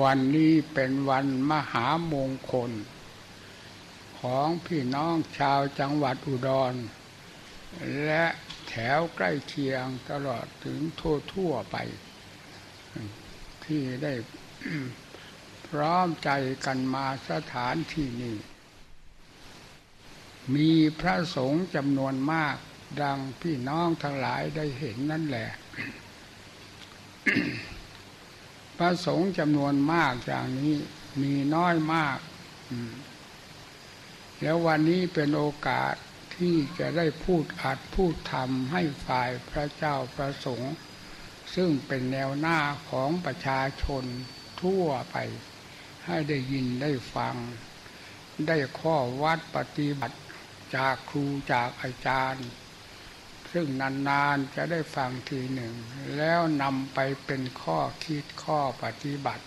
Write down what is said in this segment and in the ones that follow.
วันนี้เป็นวันมหามงคล ของพี่น้องชาวจังหวัดอุดร และแถวใกล้เคียงตลอดถึงทั่วทั่วไป ที่ได้พร้อมใจกันมาสถานที่นี้ มีพระสงฆ์จำนวนมากดังพี่น้องทั้งหลายได้เห็นนั่นแหละ พระสงฆ์จำนวนมากอย่างนี้มีน้อยมากแล้ววันนี้เป็นโอกาสที่จะได้พูดอัดพูดทำให้ฝ่ายพระเจ้าประสงค์ซึ่งเป็นแนวหน้าของประชาชนทั่วไป ให้ได้ยินได้ฟัง ได้ข้อวัดปฏิบัติจากครูจากอาจารย์ ซึ่งนานๆจะได้ฟังทีหนึ่ง แล้วนำไปเป็นข้อคิดข้อปฏิบัติ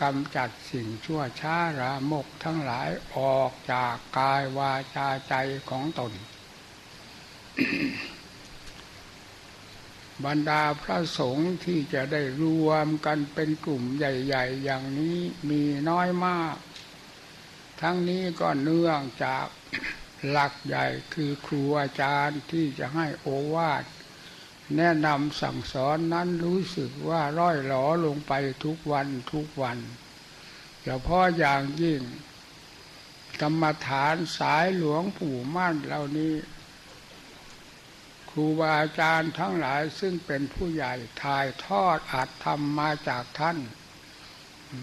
กำจัดสิ่งชั่วช้ารามกทั้งหลายออกจากกายวาจาใจของตน บรรดาพระสงฆ์ที่จะได้รวมกันเป็นกลุ่มใหญ่ ๆ อย่างนี้มีน้อยมาก ทั้งนี้ก็เนื่องจาก หลักใหญ่คือครูอาจารย์ที่จะให้โอวาทแนะนำสั่งสอนนั้นรู้สึกว่าร้อยหลอลงไปทุกวันทุกวันเฉพาะอย่างยิ่ง กรรมฐานสายหลวงปู่มั่นเหล่านี้ ครูบาอาจารย์ทั้งหลายซึ่งเป็นผู้ใหญ่ถ่ายทอดอาจทำมาจากท่าน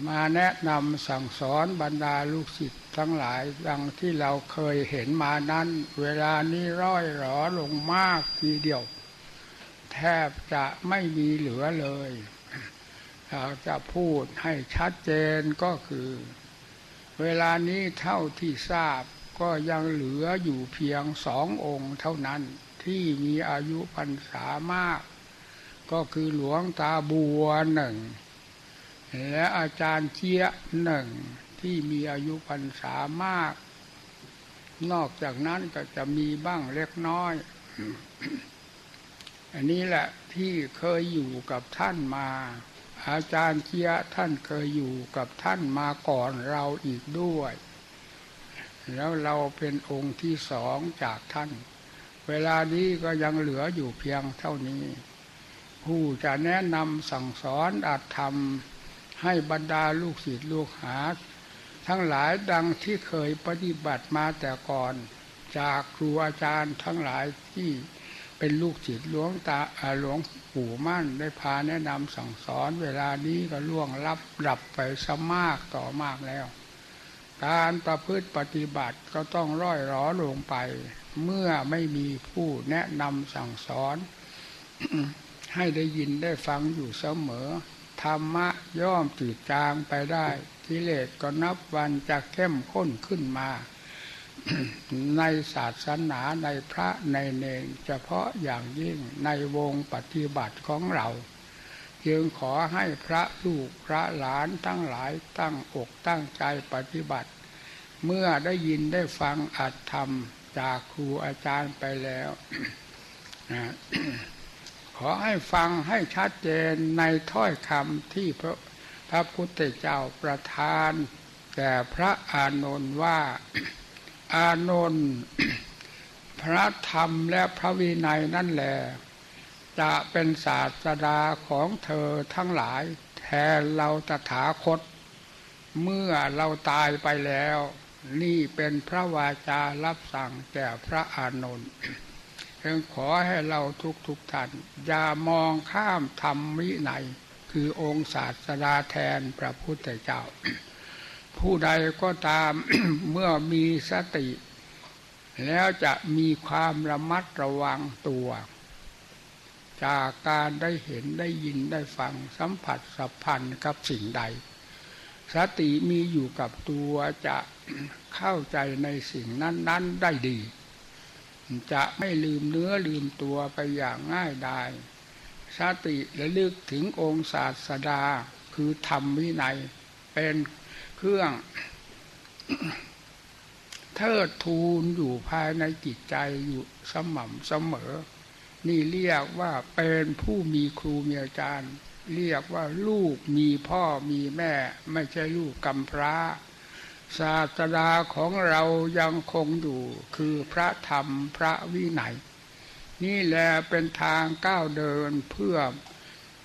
มาแนะนำสั่งสอนบรรดาลูกศิษย์ ทั้งหลายดังที่เราเคยเห็นมานั้น เวลานี้ร้อยหรอลงมากทีเดียว แทบจะไม่มีเหลือเลยเราจะพูดให้ชัดเจนก็คือ เวลานี้เท่าที่ทราบก็ยังเหลืออยู่เพียงสององค์เท่านั้นที่มีอายุพรรษามาก ก็คือหลวงตาบัวหนึ่ง และอาจารย์เจี๊ยหนึ่ง ที่มีอายุพรรษามาก นอกจากนั้นก็จะมีบ้างเล็กน้อย อันนี้แหละที่เคยอยู่กับท่านมา อาจารย์เคียท่านเคยอยู่กับท่านมาก่อนเราอีกด้วย แล้วเราเป็นองค์ที่สองจากท่าน เวลานี้ก็ยังเหลืออยู่เพียงเท่านี้ ผู้จะแนะนำสั่งสอนอาจทำให้บรรดาลูกศิษย์ลูกหา ทั้งหลายดังที่เคยปฏิบัติมาแต่ก่อน จากครูอาจารย์ทั้งหลายที่เป็นลูกศิษย์หลวงตาหลวงปู่มั่นได้พาแนะนำสั่งสอนเวลานี้ก็ล่วงลับดับไปซะมากต่อมากแล้ว การประพฤติปฏิบัติก็ต้องร่อยร้อลงไป เมื่อไม่มีผู้แนะนำสั่งสอน ให้ได้ยินได้ฟังอยู่เสมอ ธรรมะย่อมจืดจางไปได้กิเลสก็นับวันจะเข้มข้นขึ้นมา ในศาสนาในพระในเนรเฉพาะอย่างยิ่งในวงปฏิบัติของเรา จึงขอให้พระลูกพระหลานทั้งหลายตั้งอกตั้งใจปฏิบัติ เมื่อได้ยินได้ฟังอัดธรรมจากครูอาจารย์ไปแล้ว ขอให้ฟังให้ชัดเจนในถ้อยคำที่พระพระพุทธเจ้าประทานแก่พระอานนท์ว่า อานนท์พระธรรมและพระวินัยนั่นแหละจะเป็นศาสดาของเธอทั้งหลายแทนเราตถาคต เมื่อเราตายไปแล้ว นี่เป็นพระวาจารับสั่งแก่พระอานนท์ เพียงขอให้เราทุกทุกท่าน อย่ามองข้ามธรรมวินัยคือองค์ศาสดาแทนพระพุทธเจ้า ผู้ใดก็ตามเมื่อมีสติ แล้วจะมีความระมัดระวังตัว จากการได้เห็นได้ยินได้ฟังสัมผัสสัมพันธ์กับสิ่งใด สติมีอยู่กับตัวจะเข้าใจในสิ่งนั้น ๆ ได้ดี จะไม่ลืมเนื้อลืมตัวไปอย่างง่ายดายสติระลึกถึงองค์ศาสดาคือธรรมวินัย เป็นเครื่องเทิดทูนอยู่ภายในจิตใจอยู่สม่ำเสมอ นี่เรียกว่าเป็นผู้มีครูมีอาจารย์ เรียกว่าลูกมีพ่อมีแม่ ไม่ใช่ลูกกำพร้า ศาสดาของเรายังคงอยู่คือพระธรรมพระวินัย นี่แหละเป็นทางก้าวเดินเพื่อ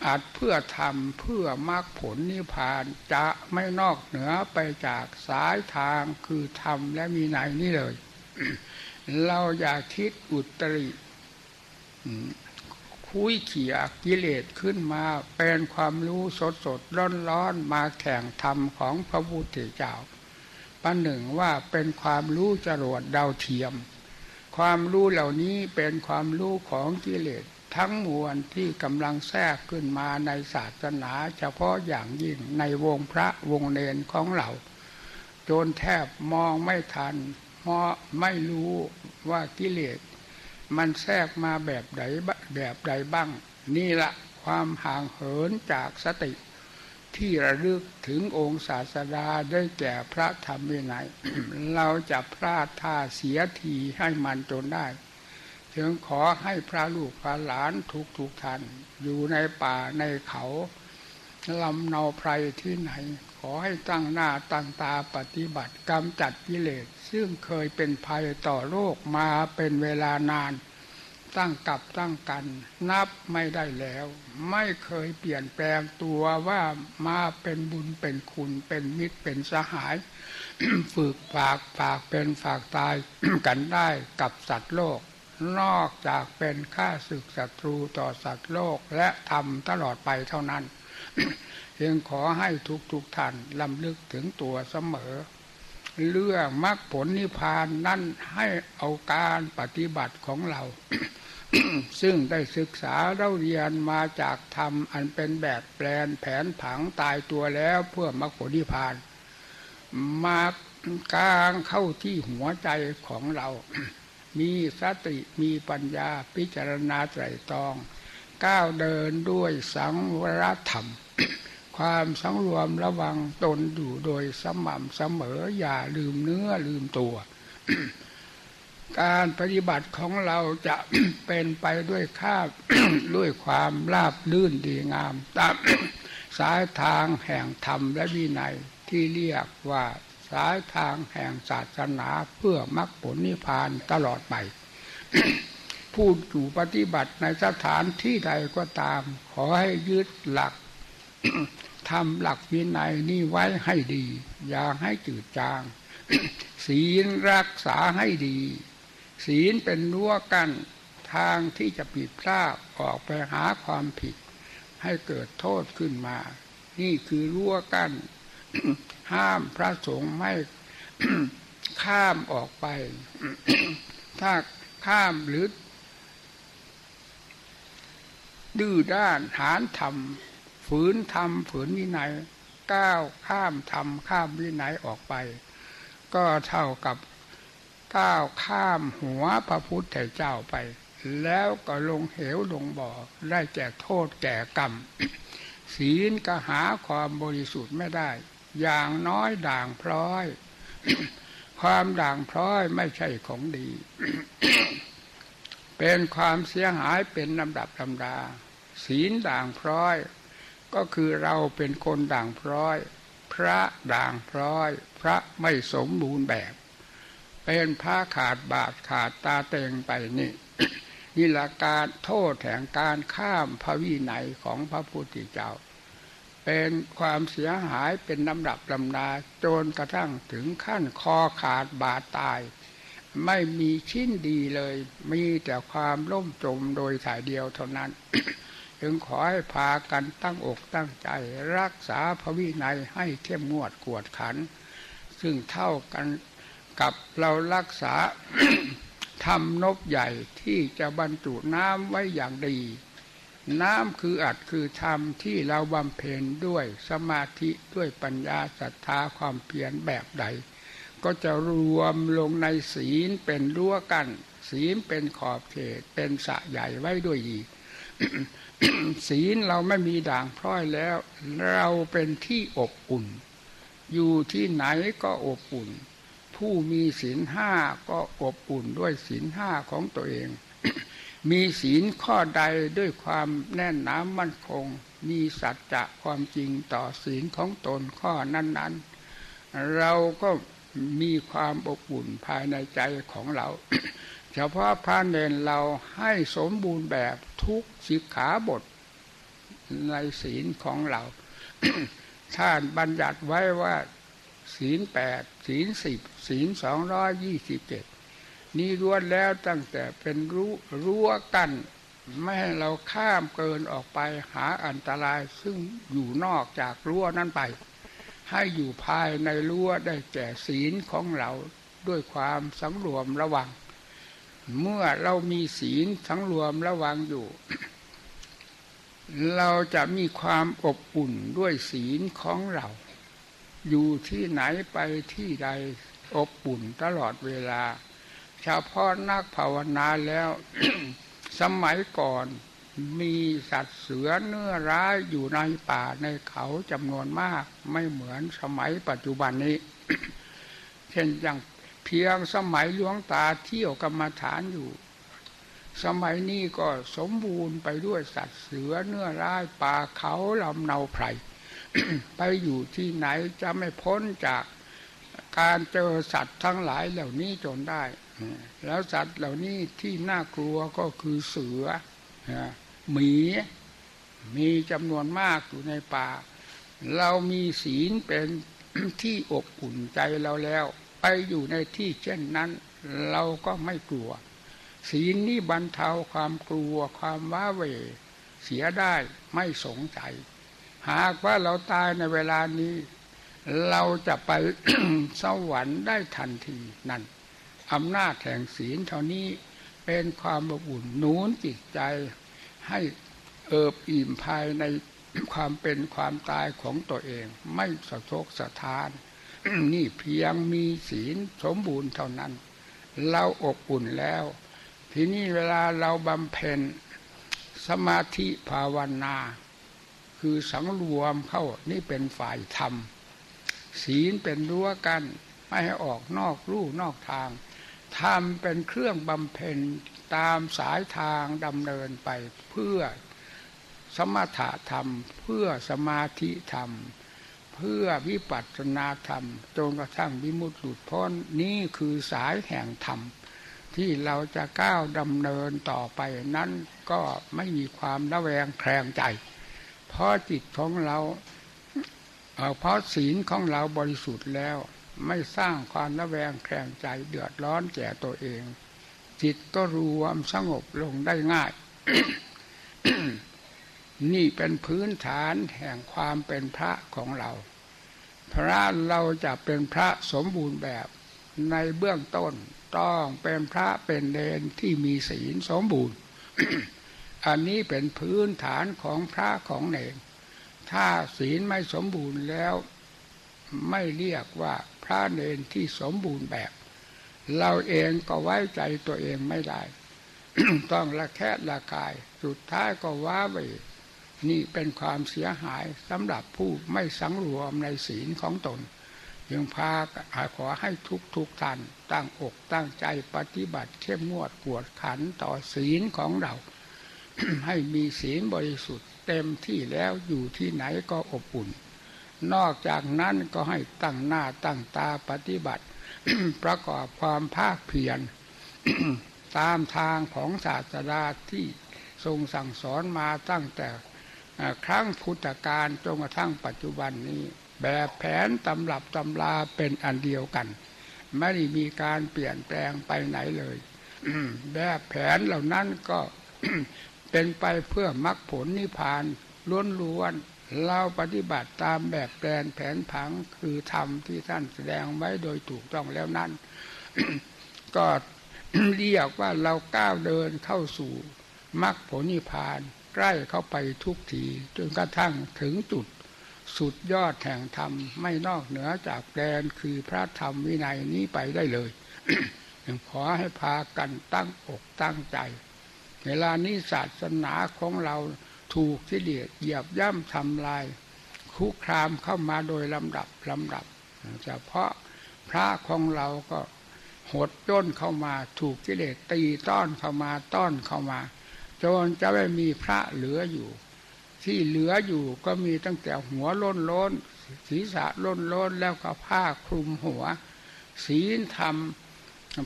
อาจเพื่อทำเพื่อมรรคผลนิพพานจะไม่นอกเหนือไปจากสายทางคือธรรมและมีไหนนี่เลย เราอยากคิดอุตริคุยเขียกิเลสขึ้นมาเป็นความรู้สดสดร้อนร้อนมาแข่งธรรมของพระพุทธเจ้า ปันหนึ่งว่าเป็นความรู้จรวดดาวเทียม ความรู้เหล่านี้เป็นความรู้ของกิเลสทั้งมวลที่กำลังแทรกขึ้นมาในศาสนา เฉพาะอย่างยิ่งในวงพระวงเนนของเราจนแทบมองไม่ทันเพราะไม่รู้ว่ากิเลส มันแทรกมาแบบใดแบบใดบ้าง นี่ละความห่างเหินจากสติ ที่ระลึกถึงองค์ศาสดาได้แก่พระธรรมวินัยเราจะพลาดท่าเสียทีให้มันจนได้ จึงขอให้พระลูกพระหลานทุกทุกท่านอยู่ในป่าในเขาลำเนาไพรที่ไหน ขอให้ตั้งหน้าตั้งตาปฏิบัติกรรมจัดกิเลส ซึ่งเคยเป็นภัยต่อโลกมาเป็นเวลานาน ตั้งกับตั้งกัน นับไม่ได้แล้ว ไม่เคยเปลี่ยนแปลงตัวว่ามาเป็นบุญเป็นคุณเป็นมิตรเป็นสหาย ฝึกฝากฝากเป็นฝากตายกันได้กับสัตว์โลก นอกจากเป็นข้าศึกศัตรูต่อสัตว์โลกและทำตลอดไปเท่านั้นเพียงขอให้ทุกทุกท่านลำลึกถึงตัวเสมอ เรื่องมรรคผลนิพพานนั่นให้เอาการปฏิบัติของเรา ซึ่งได้ศึกษาเราเรียนมาจากธรรม อันเป็นแบบแปลนแผนผังตายตัวแล้วเพื่อมรรคผลนิพพาน มากลางเข้าที่หัวใจของเรา มีสติมีปัญญาพิจารณาไตรตรอง ก้าวเดินด้วยสังวรธรรม ความสังรวมระวังตนอยู่โดยสม่ำเสมออย่าลืมเนื้อลืมตัว การปฏิบัติของเราจะเป็นไปด้วยข้าด้วยความราบลื่นดีงามตามสายทางแห่งธรรมและวินัยที่เรียกว่าสายทางแห่งศาสนาเพื่อมรรคผลนิพพานตลอดไปผู้อยู่ปฏิบัติในสถานที่ใดก็ตาม ขอให้ยึดหลักทำหลักวินัยนี่ไว้ให้ดี อย่าให้จืดจาง ศีลรักษาให้ดี ศีลเป็นรั้วกันทางที่จะผิดพลาดออกไปหาความผิด ให้เกิดโทษขึ้นมา นี่คือรั้วกันห้ามพระสงฆ์ไม่ข้ามออกไป ถ้าข้ามหรือดื้อด้านหานทำฝืนทำฝืนวินัยก้าวข้ามทำข้ามวินัยออกไป ก็เท่ากับ ก้าวข้ามหัวพระพุทธเจ้าไป แล้วก็ลงเหวลงบ่อได้แก่โทษแก่กรรม ศีลก็หาความบริสุทธิ์ไม่ได้ อย่างน้อยด่างพร้อย ความด่างพร้อยไม่ใช่ของดี เป็นความเสียหายเป็นลำดับลำดา ศีลด่างพร้อย ก็คือเราเป็นคนด่างพร้อย พระด่างพร้อย พระไม่สมบูรณ์แบบ เป็นพระขาดบาทขาดตาเตงไปนี่นี่ละการโทษแห่งการข้ามพระวินัยของพระพุทธเจ้า เป็นความเสียหายเป็นลำดับลำดาจนกระทั่งถึงขั้นคอขาดบาดตาย ไม่มีชิ้นดีเลย มีแต่ความล่มจมโดยถ่ายเดียวเท่านั้น จึงขอให้พากันตั้งอกตั้งใจ รักษาพระวินัยให้เข้มงวดกวดขัน ซึ่งเท่ากัน กับเรารักษาทำนบใหญ่ที่จะบรรจุน้ำไว้อย่างดี น้ำคืออัดคือธรรมที่เราบำเพ็ญด้วยสมาธิด้วยปัญญาศรัทธาความเพียรแบบใด ก็จะรวมลงในศีลเป็นรั้วกัน ศีลเป็นขอบเขตเป็นสะใหญ่ไว้ด้วยอีกศีลเราไม่มีด่างพร้อยแล้ว เราเป็นที่อบอุ่น อยู่ที่ไหนก็อบอุ่น ผู้มีศีลห้าก็อบอุ่นด้วยศีลห้าของตัวเอง มีศีลข้อใดด้วยความแน่นหนามั่นคง มีสัจจะความจริงต่อศีลของตนข้อนั้น ๆ เราก็มีความอบอุ่นภายในใจของเรา เฉพาะพระเนนเราให้สมบูรณ์แบบทุกสิกขาบทในศีลของเราท่านบัญญัติไว้ว่าศีลแปดศีลสิบ ศีลสองร้อยยี่สิบเจ็ดนี้ล้วนแล้วตั้งแต่เป็นรู้รั้วกัน ไม่ให้เราข้ามเกินออกไปหาอันตรายซึ่งอยู่นอกจากรั้วนั้นไป ให้อยู่ภายในรั้วได้แก่ศีลของเราด้วยความสังรวมระวัง เมื่อเรามีศีลสังรวมระวังอยู่ เราจะมีความอบอุ่นด้วยศีลของเรา อยู่ที่ไหนไปที่ใด อบอุ่นตลอดเวลาเฉพาะนักภาวนาแล้ว สมัยก่อนมีสัตว์เสือเนื้อร้ายอยู่ในป่าในเขาจำนวนมาก ไม่เหมือนสมัยปัจจุบันนี้ เช่นอย่างเพียงสมัยหลวงตาเที่ยวกรรมฐานอยู่ สมัยนี้ก็สมบูรณ์ไปด้วยสัตว์เสือเนื้อร้ายป่าเขาลำเนาไพรไปอยู่ที่ไหนจะไม่พ้นจาก การเจอสัตว์ทั้งหลายเหล่านี้จนได้ แล้วสัตว์เหล่านี้ที่น่ากลัวก็คือเสือหมี มีจำนวนมากอยู่ในป่า เรามีศีลเป็นที่อบอุ่นใจเราแล้ว ไปอยู่ในที่เช่นนั้น เราก็ไม่กลัว ศีลนี้บรรเทาความกลัวความว้าเหวเสียได้ไม่สงสัยหากว่าเราตายในเวลานี้ เราจะไปสวรรค์ได้ทันทีนั่นอำนาจแห่งศีลเท่านี้เป็นความอบอุ่นนูนจิตใจ ให้เอิบอิ่มภายในความเป็นความตายของตัวเอง ไม่สะทกสะทาน นี่เพียงมีศีลสมบูรณ์เท่านั้น เราอบอุ่นแล้ว ทีนี้เวลาเราบำเพ็ญสมาธิภาวนา คือสังรวมเข้านี่เป็นฝ่ายธรรม ศีลเป็นรั้วกันไม่ให้ออกนอกรูนอกทางทำเป็นเครื่องบำเพ็ญตามสายทางดำเนินไปเพื่อสมถะธรรม เพื่อสมาธิธรรม เพื่อวิปัสสนาธรรมจนกระทั่งวิมุตติหลุดพ้นนี่คือสายแห่งธรรม ที่เราจะก้าวดำเนินต่อไปนั้นก็ไม่มีความระแวงแคลงใจ เพราะจิตของเรา เพราะศีลของเราบริสุทธิ์แล้วไม่สร้างความระแวงแคลงใจเดือดร้อนแก่ตัวเอง จิตก็รวมสงบลงได้ง่าย นี่เป็นพื้นฐานแห่งความเป็นพระของเรา พระเราจะเป็นพระสมบูรณ์แบบในเบื้องต้นต้องเป็นพระเป็นเลนที่มีศีลสมบูรณ์ อันนี้เป็นพื้นฐานของพระของเนร ถ้าศีลไม่สมบูรณ์แล้ว ไม่เรียกว่าพระเนนที่สมบูรณ์แบบ เราเองก็ไว้ใจตัวเองไม่ได้ ต้องละแคะละกาย สุดท้ายก็ว้าไปนี่เป็นความเสียหายสำหรับผู้ไม่สังรวมในศีลของตนยังพาขอให้ทุกทุกท่านตั้งอกตั้งใจปฏิบัติเข้มงวดปวดขันต่อศีลของเรา ให้มีศีลบริสุทธิ์ เต็มที่แล้วอยู่ที่ไหนก็อบอุ่น นอกจากนั้นก็ให้ตั้งหน้าตั้งตาปฏิบัติ ประกอบความภาคเพียรตามทางของศาสดาที่ทรงสั่งสอนมาตั้งแต่ครั้งพุทธกาลจนกระทั่งปัจจุบันนี้ แบบแผนตำรับตำราเป็นอันเดียวกัน ไม่ได้มีการเปลี่ยนแปลงไปไหนเลยแบบแผนเหล่านั้นก็ เป็นไปเพื่อมรรคผลนิพพานล้วนเราปฏิบัติตามแบบแปลนแผนผังคือธรรมที่ท่านแสดงไว้โดยถูกต้องแล้วนั้น ก็เรียกว่าเราก้าวเดินเข้าสู่มรรคผลนิพพานใกล้เข้าไปทุกทีจนกระทั่งถึงจุดสุดยอดแห่งธรรม ไม่นอกเหนือจากแดนคือพระธรรมวินัยนี้ไปได้เลยขอให้พากันตั้งอกตั้งใจ เวลานี้ศาสนาของเราถูกที่เดียดเหยียบย่ำทำลาย คุกคามเข้ามาโดยลำดับลำดับเฉพาะพระของเราก็หดจ้นเข้ามาถูกกิเลสตีต้อนเข้ามาต้อนเข้ามาจนจะไม่มีพระเหลืออยู่ ที่เหลืออยู่ก็มีตั้งแต่หัวล้นล้น ศีรษะล้นล้นแล้วก็ผ้าคลุมหัว ศีลธรรม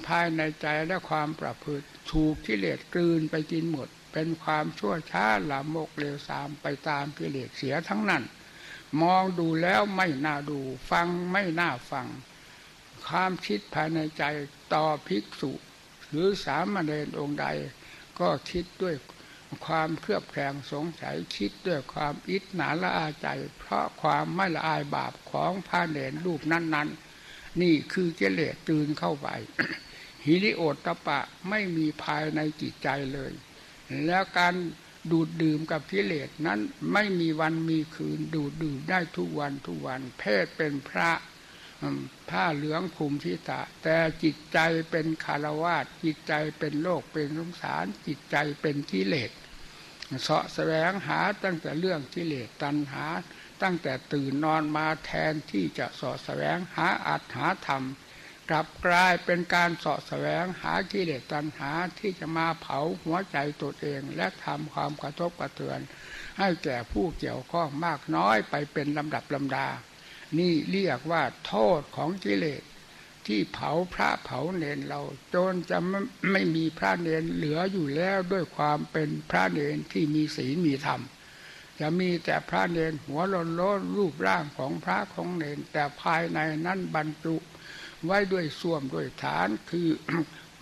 ภายในใจและความประพฤติ ถูกกิเลสกลืนไปกินหมด เป็นความชั่วช้าลามกเลวสามไปตามกิเลสเสียทั้งนั้น มองดูแล้วไม่น่าดู ฟังไม่น่าฟัง ความคิดภายในใจต่อภิกษุหรือสามเณรองค์ใด ก็คิดด้วยความเครือบแคลงสงสัยคิดด้วยความอิจหนาละอาใจ เพราะความไม่ละอายบาปของพระเนรรูปนั้น ๆนี่คือเจเลสตื่นเข้าไป ฮิริโอตตปะไม่มีภายในจิตใจเลย แล้วการดูดดื่มกับกิเลสนั้นไม่มีวันมีคืนดูดดื่มได้ทุกวันทุกวัน เพศเป็นพระผ้าเหลืองคุมทิตะ แต่จิตใจเป็นคารวาสจิตใจเป็นโลกเป็นสงสาร จิตใจเป็นกิเลสเสาะแสวงหาตั้งแต่เรื่องกิเลสตัณหา ตั้งแต่ตื่นนอนมาแทนที่จะสาะแสวงหาอัตหาธรรม กลับกลายเป็นการสาะแสวงหากิเลสตัณหาที่จะมาเผาหัวใจตัวเอง และทำความกระทบกระเทือน ให้แก่ผู้เกี่ยวข้องมากน้อยไปเป็นลำดับลำดา นี่เรียกว่าโทษของกิเลส ที่เผาพระเผาเนนเราจนจะไม่ไม่มีพระเนนเหลืออยู่แล้วด้วยความเป็นพระเนนที่มีศีลมีธรรมจะมีแต่พระเนนหัวโลนโลนรูปร่างของพระของเนนแต่ภายในนั้นบรรจุ ไว้ด้วยส่วมด้วยฐานคือ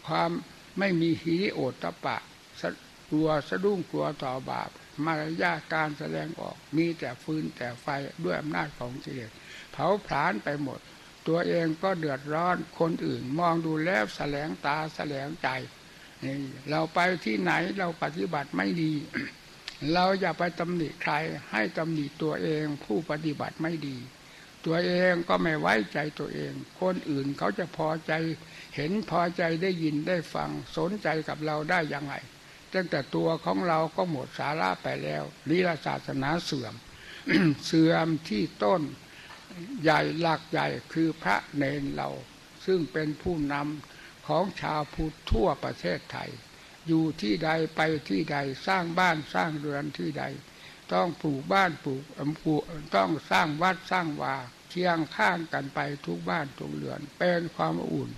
ความไม่มีหิริโอตตะปะกลัวสะดุ้งกลัวต่อบาป มารยาการแสดงออกมีแต่ฟืนแต่ไฟด้วยอำนาจของกิเลสเผาผลาญไปหมด ตัวเองก็เดือดร้อนคนอื่นมองดูแล้วแสลงตาแสลงใจ เราไปที่ไหนเราปฏิบัติไม่ดี เราอย่าไปตำหนิใครให้ตำหนิตัวเองผู้ปฏิบัติไม่ดี ตัวเองก็ไม่ไว้ใจตัวเอง คนอื่นเขาจะพอใจ เห็นพอใจได้ยินได้ฟังสนใจกับเราได้ยังไงตั้งแต่ตัวของเราก็หมดสาระไปแล้วนิรศาสนาเสื่อม เสื่อมที่ต้นใหญ่หลักใหญ่คือพระเนนเรา ซึ่งเป็นผู้นำของชาวพุทธทั่วประเทศไทย อยู่ที่ใดไปที่ใดสร้างบ้านสร้างเรือนที่ใด ต้องปลูกบ้านปลูกปลูกต้องสร้างวัดสร้างวา เคียงข้างกันไปทุกบ้านทุกเรือน เป็นความอุ่น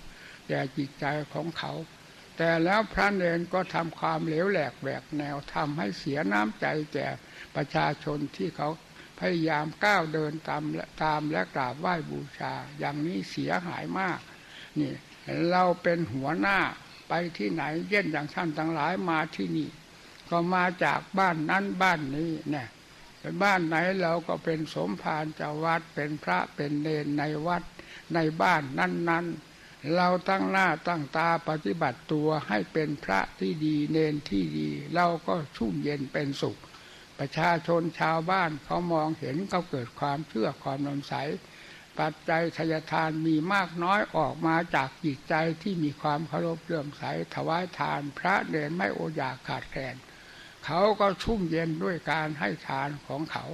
แก่จิตใจของเขา แต่แล้วพระเนรก็ทำความเหลวแหลกแหวกแนวทำให้เสียน้ำใจแก่ประชาชนที่เขาพยายามก้าวเดินตามตามและกราบไหว้บูชา อย่างนี้เสียหายมาก นี่ เราเป็นหัวหน้าไปที่ไหนเย็นอย่างท่านทั้งหลายมาที่นี่ ก็มาจากบ้านนั้นบ้านนี้เนี่ย บ้านไหนเราก็เป็นสมภารเจ้าวัดเป็นพระเป็นเนรในวัดในบ้านนั้น ๆ เราตั้งหน้าตั้งตาปฏิบัติตัวให้เป็นพระที่ดีเนนที่ดี เราก็ชุ่มเย็นเป็นสุข ประชาชนชาวบ้านเขามองเห็นเขาเกิดความเชื่อความนมใสปัจจัยทยทานมีมากน้อยออกมาจากจิตใจที่มีความเคารพเลื่อมใสถวายทาน พระเนรไม่โออยากขาดแคลน เขาก็ชุ่มเย็นด้วยการให้ทานของเขา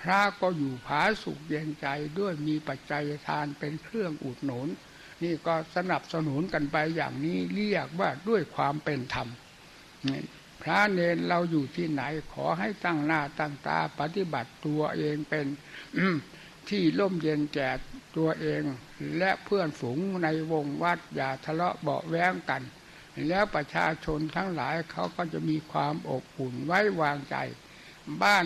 พระก็อยู่ผาสุขเย็นใจด้วยมีปัจจัยทานเป็นเครื่องอุดหนุน นี่ก็สนับสนุนกันไปอย่างนี้เรียกว่าด้วยความเป็นธรรมพระเนนเราอยู่ที่ไหนขอให้ตั้งหน้าตั้งตาปฏิบัติตัวเองเป็นที่ร่มเย็นแก่ตัวเอง และเพื่อนฝูงในวงวัดอย่าทะเลาะเบาแว้งกัน แล้วประชาชนทั้งหลายเขาก็จะมีความอบอุ่นไว้วางใจ บ้าน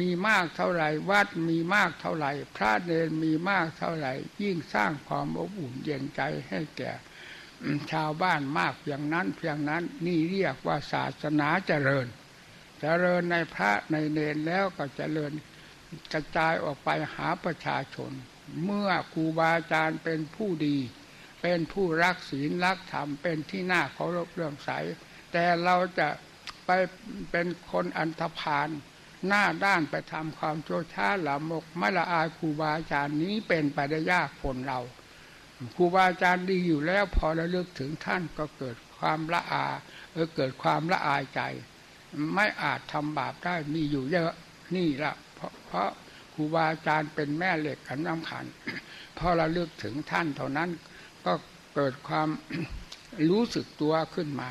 มีมากเท่าไหร่วัดมีมากเท่าไหร่ พระเนรมีมากเท่าไหร่ ยิ่งสร้างความอบอุ่นเย็นใจให้แก่ชาวบ้านมากเพียงนั้น เพียงนั้นนี่เรียกว่าศาสนาเจริญ เจริญในพระในเนรแล้วก็เจริญกระจายออกไปหาประชาชน เมื่อครูบาอาจารย์เป็นผู้ดี เป็นผู้รักศีลรักธรรมเป็นที่น่าเคารพเรื่องใส แต่เราจะไปเป็นคนอันธพาลหน้าด้านไปทำความโชช้าหลามกไม่ละอายครูบาอาจารย์นี้เป็นไปได้ยากคนเราครูบาอาจารย์ดีอยู่แล้วพอระลึกถึงท่านก็เกิดความละอาเออเกิดความละอายใจ ไม่อาจทำบาปได้มีอยู่เยอะนี่ละเพราะเพราะครูบาอาจารย์เป็นแม่เหล็กขันน้ำขันพอระลึกถึงท่านเท่านั้น ก็เกิดความรู้สึกตัวขึ้นมา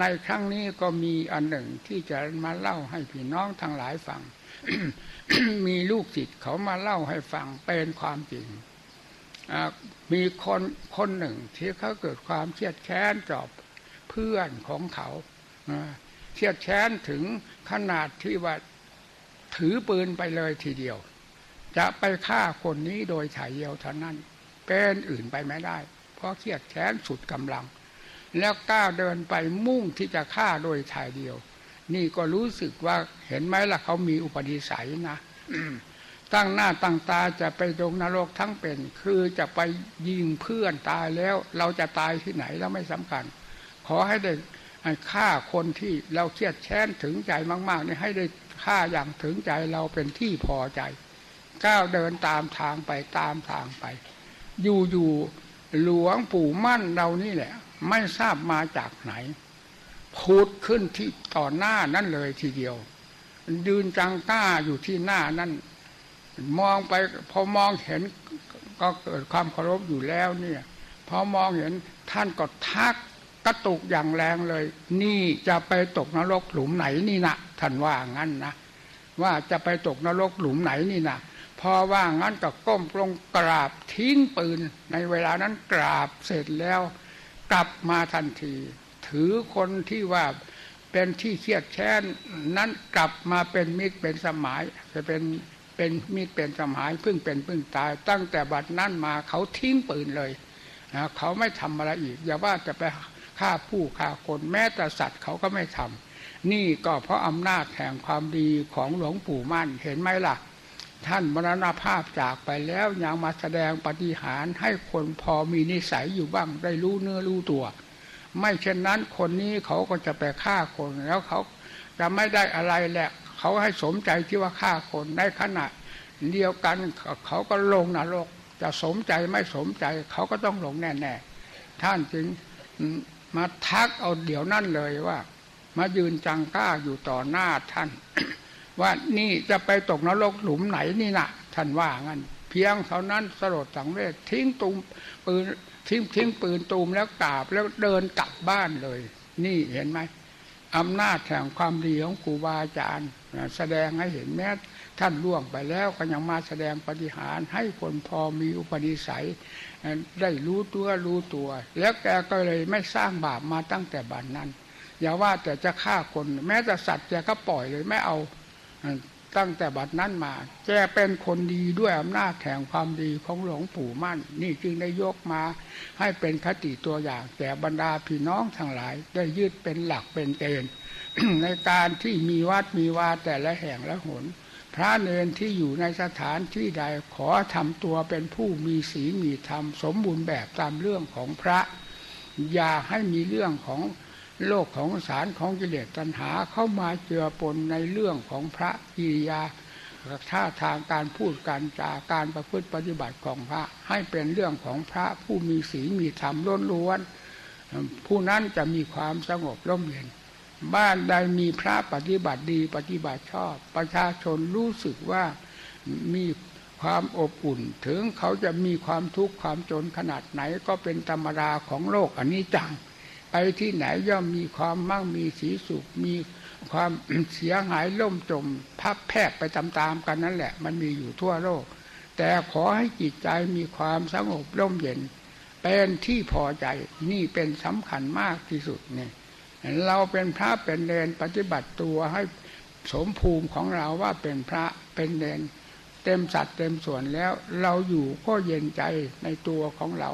ในครั้งนี้ก็มีอันหนึ่งที่จะมาเล่าให้พี่น้องทั้งหลายฟัง มีลูกศิษย์เขามาเล่าให้ฟังเป็นความจริงมีคนคนหนึ่งที่เขาเกิดความเครียดแค้นจอบเพื่อนของเขาเครียดแค้นถึงขนาดที่ว่าถือปืนไปเลยทีเดียว จะไปฆ่าคนนี้โดยถ่ายเดียวเท่านั้น เป็นอื่นไปไม่ได้ เพราะเครียดแค้นสุดกำลัง แล้วก้าวเดินไปมุ่งที่จะฆ่าโดยชายเดียว นี่ก็รู้สึกว่าเห็นไหมล่ะเขามีอุปนิสัยนะตั้งหน้าตั้งตาจะไปลงนรกทั้งเป็น คือจะไปยิงเพื่อนตายแล้ว เราจะตายที่ไหนแล้วไม่สำคัญ ขอให้ได้ฆ่าคนที่เราเครียดแค้นถึงใจมากๆนี่ให้ได้ฆ่าอย่างถึงใจเราเป็นที่พอใจ ก้าวเดินตามทางไปตามทางไป อยู่อยู่หลวงปู่มั่นเรานี่แหละ ไม่ทราบมาจากไหน พูดขึ้นที่ต่อหน้านั่นเลยทีเดียวยืนจังก้าอยู่ที่หน้านั่นมองไปพอมองเห็นก็เกิดความเคารพอยู่แล้วเนี่ยพอมองเห็นท่านก็ทักกระตุกอย่างแรงเลย นี่จะไปตกนรกหลุมไหนนี่นะท่านว่างั้นนะว่าจะไปตกนรกหลุมไหนนี่นะ พอว่างั้นก็ก้มลงกราบทิ้งปืน ในเวลานั้นกราบเสร็จแล้ว กลับมาทันที ถือคนที่ว่าเป็นที่เครียดแค้นนั้นกลับมาเป็นมิตรเป็นสมายจะเป็นเป็นมิตรเป็นสมายพึ่งเป็นพึ่งตาย ตั้งแต่บัดนั้นมาเขาทิ้งปืนเลยนะเขาไม่ทำอะไรอีก อย่าว่าจะไปฆ่าผู้ฆ่าคนแม้แต่สัตว์เขาก็ไม่ทำนี่ก็เพราะอำนาจแห่งความดีของหลวงปู่มั่นเห็นไหมล่ะ ท่านมรณภาพจากไปแล้วยังมาแสดงปฏิหารให้คนพอมีนิสัยอยู่บ้างได้รู้เนื้อรู้ตัว ไม่เช่นนั้นคนนี้เขาก็จะไปฆ่าคนแล้วเขาจะไม่ได้อะไรแหละ เขาให้สมใจที่ว่าฆ่าคนได้ขณะ เดียวกันเขาก็ลงนรก จะสมใจไม่สมใจ เขาก็ต้องลงแน่ๆท่านจึงมาทักเอาเดี๋ยวนั่นเลยว่า มายืนจังก้าอยู่ต่อหน้าท่าน ว่านี่จะไปตกนรกหลุมไหนนี่นะท่านว่างั้น เพียงเท่านั้นสลดสังเวชทิ้งตูมปืนทิ้งทิ้งปืนตูมแล้วกราบแล้วเดินกลับบ้านเลย นี่เห็นไหมอำนาจแห่งความดีของครูบาอาจารย์ แสดงให้เห็นแม้ท่านล่วงไปแล้วก็ยังมาแสดงปฏิหารให้คนพอมีอุปนิสัย ได้รู้ตัวรู้ตัว แล้วแกก็เลยไม่สร้างบาปมาตั้งแต่บัดนนั้น อย่าว่าแต่จะฆ่าคน แม้แต่สัตว์แกก็ปล่อยเลยไม่เอา ตั้งแต่บัดนั้นมาแกเป็นคนดีด้วยอำนาจแห่งความดีของหลวงปู่มั่น นี่จึงได้ยกมาให้เป็นคติตัวอย่างแก่บรรดาพี่น้องทั้งหลาย ได้ยืดเป็นหลักเป็นเกณฑ์ในการที่มีวัดมีวาแต่ละแห่งละหน พระเนรที่อยู่ในสถานที่ใดขอทำตัวเป็นผู้มีศีลมีธรรม สมบูรณ์แบบตามเรื่องของพระ อย่าให้มีเรื่องของ โลกของสารของกิเลสตัณหาเข้ามาเจือปนในเรื่องของพระกิริยาท่าทางการพูดการจาการประพฤติปฏิบัติของพระ ให้เป็นเรื่องของพระผู้มีศีลมีธรรมล้นล้วนผู้นั้นจะมีความสงบร่มเย็น บ้านใดมีพระปฏิบัติดีปฏิบัติชอบ ประชาชนรู้สึกว่ามีความอบอุ่นถึงเขาจะมีความทุกข์ความจนขนาดไหนก็เป็นธรรมดาของโลกอันนี้จัง ไปที่ไหนย่อมมีความมั่งมีสีสุขมีความเสียหายล่มจม พับแพกไปตามๆกันนั่นแหละ มันมีอยู่ทั่วโลก แต่ขอให้จิตใจมีความสงบร่มเย็น เป็นที่พอใจนี่เป็นสำคัญมากที่สุดเนี่ยเราเป็นพระเป็นเนปฏิบัติตัวให้สมภูมิของเราว่าเป็นพระเป็นเนเต็มสัดเต็มส่วนแล้ว เราอยู่ก็เย็นใจในตัวของเรา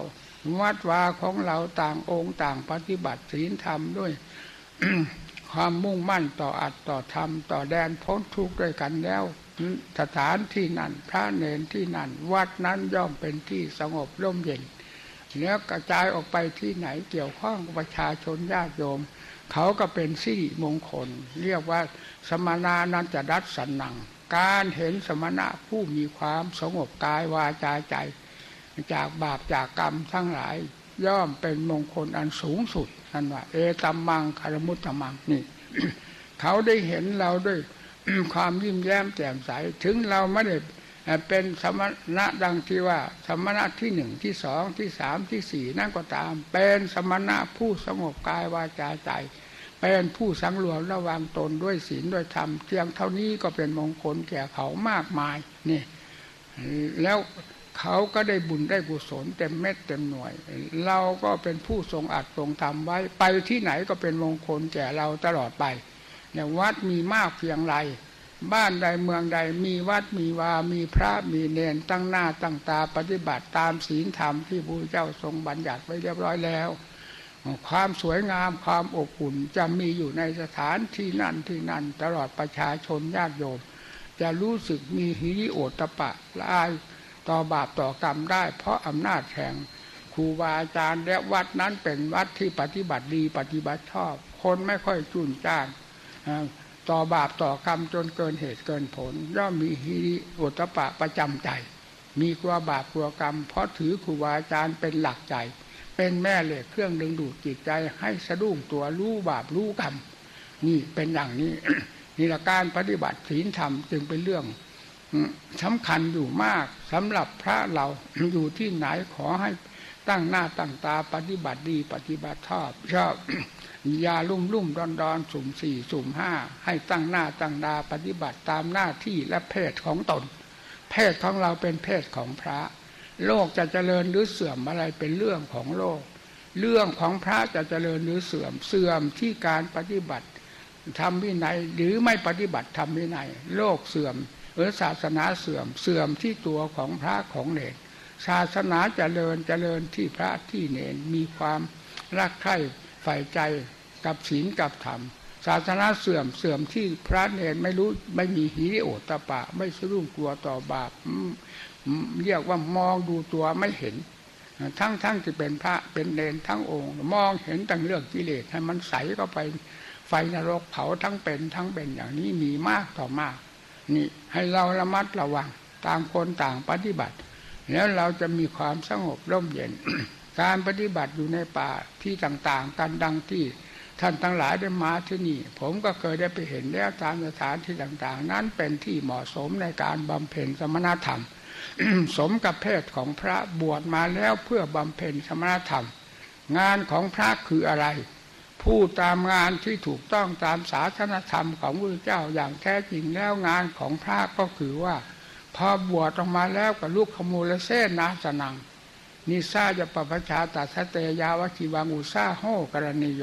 วัดวาของเราต่างองค์ต่างปฏิบัติศีลธรรมด้วยความมุ่งมั่นต่ออัดต่อธรรมต่อแดนพ้นทุกข์ด้วยกันแล้ว สถานที่นั่นพระเนนที่นั่น วัดนั้นย่อมเป็นที่สงบร่มเย็นแล้วกระจายออกไปที่ไหนเกี่ยวข้องกับประชาชนญาติโยม เขาก็เป็นสิริมงคล เรียกว่าสมณานันจะดัดสันนัง การเห็นสมณะผู้มีความสงบกายวาจาใจ จากบาปจากกรรมทั้งหลาย ย่อมเป็นมงคลอันสูงสุดนั่นว่า เอตัมมังคารมุตตมังนี่ เขาได้เห็นเราด้วยความยิ้มแย้มแจ่มใส ถึงเราไม่ได้เป็นสมณะดังที่ว่า สมณะที่หนึ่งที่สองที่สามที่สี่นั่นก็ตาม เป็นสมณะผู้สงบกายวาจาใจ เป็นผู้สังรวมระวังตนด้วยศีลด้วยธรรมเพียงเท่านี้ก็เป็นมงคลแก่เขามากมายนี่ แล้ว เขาก็ได้บุญได้กุศลเต็มเม็ดเต็มหน่วย เราก็เป็นผู้ทรงอัดทรงทำไว้ ไปที่ไหนก็เป็นมงคลแก่เราตลอดไปเนี่ยวัดมีมากเพียงไรบ้านใดเมืองใดมีวัดมีวา มีพระมีเนนตั้งหน้าตั้งตาปฏิบัติตามศีลธรรมที่พระเจ้าทรงบัญญัติไว้เรียบร้อยแล้ว ความสวยงามความอบอุ่นจะมีอยู่ในสถานที่นั่นที่นั่นตลอดประชาชนญาติโยม จะรู้สึกมีหิริโอตปะละอาย ต่อบาปต่อกรรมได้ เพราะอำนาจแห่งครูบาอาจารย์และวัดนั้นเป็นวัดที่ปฏิบัติดีปฏิบัติชอบ คนไม่ค่อยจุนจ้านต่อบาปต่อกรรมจนเกินเหตุเกินผล ย่อมมีฮิริโอตปะประจำใจ มีกลัวบาปกลัวกรรม เพราะถือครูบาอาจารย์เป็นหลักใจ เป็นแม่เหล็กเครื่องดึงดูดจิตใจ ให้สะดุ้งตัวรู้บาปรู้กรรมนี่เป็นอย่างนี้นี่ละการปฏิบัติศีลธรรมจึงเป็นเรื่อง สำคัญอยู่มากสำหรับพระเราอยู่ที่ไหนขอให้ตั้งหน้าตั้งตาปฏิบัติดีปฏิบัติชอบชอบยาลุ่มลุ่มดอนดอนสุ่มสี่สุ่มห้าให้ตั้งหน้าตั้งตาปฏิบัติตามหน้าที่และเพศของตน เพศของเราเป็นเพศของพระ โลกจะเจริญหรือเสื่อมอะไรเป็นเรื่องของโลก เรื่องของพระจะเจริญหรือเสื่อมเสื่อมที่การปฏิบัติทำวินัยหรือไม่ปฏิบัติทำวินัย โลกเสื่อม หรือศาสนาเสื่อมเสื่อมที่ตัวของพระของเนรศาสนาเจริญเจริญที่พระที่เนรมีความรักใคร่ใฝ่ใจกับศีลกับธรรม ศาสนาเสื่อมเสื่อมที่พระเนรไม่รู้ไม่มีหิริโอตปะ ไม่สรุ่งกลัวต่อบาปเรียกว่ามองดูตัวไม่เห็น ทั้งทั้งที่เป็นพระเป็นเนรทั้งองค์ มองเห็นตั้งเรื่องกิเลสให้มันใสเข้าไปไฟนรกเผาทั้งเป็นทั้งเป็นอย่างนี้มีมากต่อมาก นี่ ให้เราระมัดระวังต่างคนต่างปฏิบัติ แล้วเราจะมีความสงบร่มเย็น การปฏิบัติอยู่ในป่าที่ต่างๆกันดังที่ท่านทั้งหลายได้มาที่นี่ ผมก็เคยได้ไปเห็นแล้วตามสถานที่ต่างๆ นั้นเป็นที่เหมาะสมในการบำเพ็ญสมณธรรม สมกับเพศของพระบวชมาแล้วเพื่อบำเพ็ญสมณธรรม งานของพระคืออะไร ผู้ตามงานที่ถูกต้องตามศาสนธรรมของพระเจ้าอย่างแท้จริงแล้วงานของพระก็คือว่า พอบวชออกมาแล้วกับลูกขมูลเส้นนาสนังนิซาจะปปชาตัสเตยาวชิวังอุซาโหกรณีโย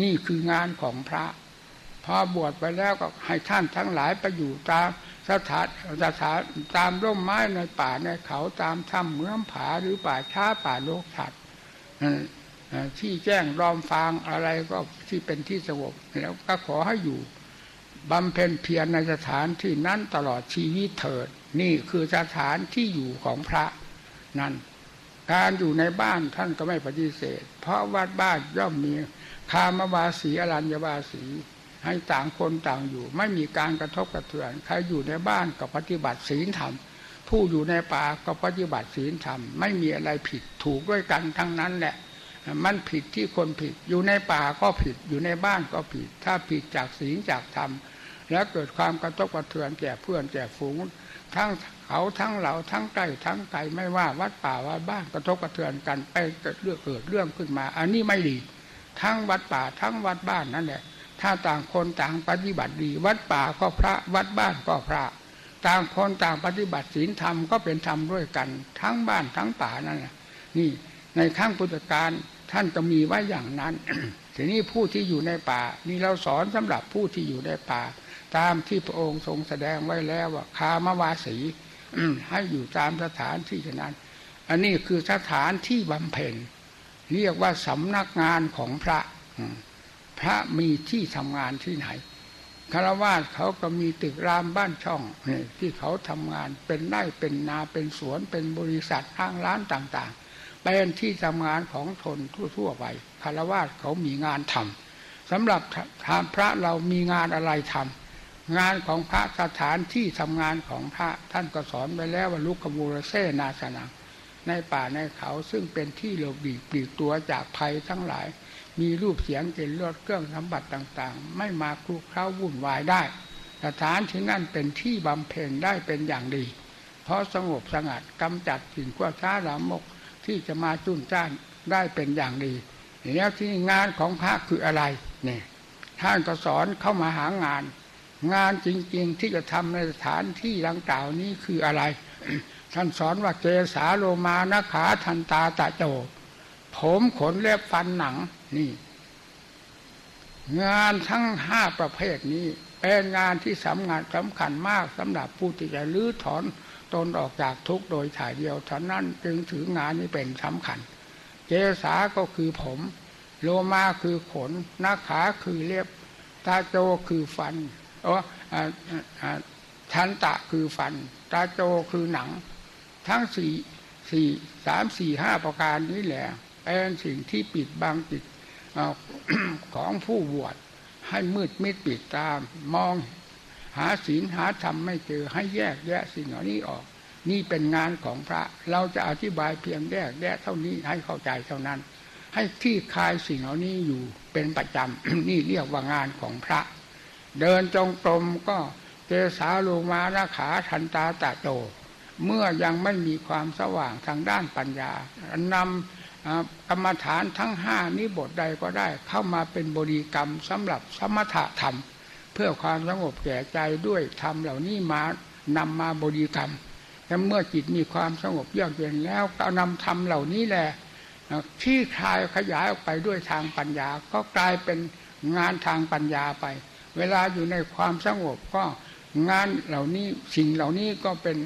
นี่คืองานของพระ พอบวชไปแล้วก็ให้ท่านทั้งหลายไปอยู่ตามสถานสถานตามร่มไม้ในป่าในเขาตามถ้ำเมืองผาหรือป่าช้าป่าโลกสัต ที่แจ้งรอมฟางอะไรก็ที่เป็นที่สงบแล้วก็ขอให้อยู่บำเพ็ญเพียรในสถานที่นั้นตลอดชีวิตเถิด นี่คือสถานที่อยู่ของพระนั่นการอยู่ในบ้านท่านก็ไม่ปฏิเสธ เพราะวัดบ้านย่อมมีคามวาสีอรัญญวาสีให้ต่างคนต่างอยู่ ไม่มีการกระทบกระเทือนใครอยู่ในบ้านก็ปฏิบัติศีลธรรม ผู้อยู่ในป่าก็ปฏิบัติศีลธรรม ไม่มีอะไรผิดถูกด้วยกันทั้งนั้นแหละ มันผิดที่คนผิด อยู่ในป่าก็ผิด อยู่ในบ้านก็ผิด ถ้าผิดจากศีลจากธรรม แล้วเกิดความกระทบกระเทือนแก่เพื่อนแก่ฝูง ทั้งเขาทั้งเราทั้งใกล้ทั้งไกลไม่ว่าวัดป่าวัดบ้านกระทบกระเทือนกันไปเกิดเรื่องเกิดเรื่องขึ้นมา อันนี้ไม่ดีทั้งวัดป่าทั้งวัดบ้านนั่นแหละ ถ้าต่างคนต่างปฏิบัติดี วัดป่าก็พระวัดบ้านก็พระ ต่างคนต่างปฏิบัติศีลธรรมก็เป็นธรรมด้วยกัน ทั้งบ้านทั้งป่านั่นแหละนี่ในขั้งพุทธการ ท่านก็มีไว้อย่างนั้นทีนี้ผู้ที่อยู่ในป่านี่เราสอนสำหรับผู้ที่อยู่ในป่า ตามที่พระองค์ทรงแสดงไว้แล้วว่าคามวาสีให้อยู่ตามสถานที่นั้น อันนี้คือสถานที่บำเพ็ญ เรียกว่าสำนักงานของพระพระมีที่ทำงานที่ไหนคารวะเขาก็มีตึกรามบ้านช่องที่เขาทำงานเป็นไร่เป็นนาเป็นสวนเป็นบริษัทห้างร้านต่าง เป็นที่ทำงานของทนทั่วๆไปคารวะเขามีงานทำสำหรับทางพระเรามีงานอะไรทำงานของพระสถานที่ทำงานของพระท่านก็สอนไปแล้วว่าลุกขมูลเซนาสนาในป่าในเขาซึ่งเป็นที่เราบีกปีกตัวจากภัยทั้งหลาย มีรูปเสียงเกลิ่นรสเครื่องสมบัติต่างๆ ไม่มาคลุกเคล้าวุ่นวายได้ สถานที่นั่นเป็นที่บำเพ็ญได้เป็นอย่างดี เพราะสงบสงัดกำจัดสิ่งขั้วช้าลามก ที่จะมาจุนจ้านได้เป็นอย่างดีแล้วที่งานของพระคืออะไรเนี่ยท่านก็สอนเข้ามาหางาน งานจริง ๆที่จะทำในสถานที่ดังกล่าวนี้คืออะไร ท่านสอนว่าเกสาโลมานขาทันตาตะโจ ผมขนเล็บฟันหนังนี่ งานทั้งห้าประเภทนี้เป็นงานที่สำคัญสำคัญมากสำหรับผู้ที่จะลื้อถอน ตนออกจากทุกข์โดยถ่ายเดียวเท่านั้นจึงถืองานนี้เป็นสำคัญเกษาก็คือผม โลมาคือขนนาขาคือเล็บตาโจคือฟันโอ้ทันตะคือฟัน ตาโจคือหนัง ทั้งสี่สี่สามสี่ห้าประการนี้แหละเป็นสิ่งที่ปิดบังจิตของผู้บวชให้มืดมิดปิดตามมอง หาศีลหาธรรมไม่เจอให้แยกแยะสิ่งเหล่านี้ออก นี่เป็นงานของพระ เราจะอธิบายเพียงแยกแยะเท่านี้ให้เข้าใจเท่านั้น ให้ที่คลายสิ่งเหล่านี้อยู่เป็นประจำนี่เรียกว่างานของพระ เดินจงกรมก็เจสาโลมานาขาทันตาตะโต เมื่อยังไม่มีความสว่างทางด้านปัญญานำกรรมฐานทั้งห้านี้บทใดก็ได้เข้ามาเป็นบริกรรมสำหรับสมถะธรรม เพื่อความสงบแก่ใจด้วยธรรมเหล่านี้มานำมาบริกรรมและเมื่อจิตมีความสงบเยือกเย็นแล้วก็นำธรรมเหล่านี้แหละที่คลายขยายออกไปด้วยทางปัญญา ก็กลายเป็นงานทางปัญญาไป เวลาอยู่ในความสงบก็งานเหล่านี้สิ่งเหล่านี้ก็เป็น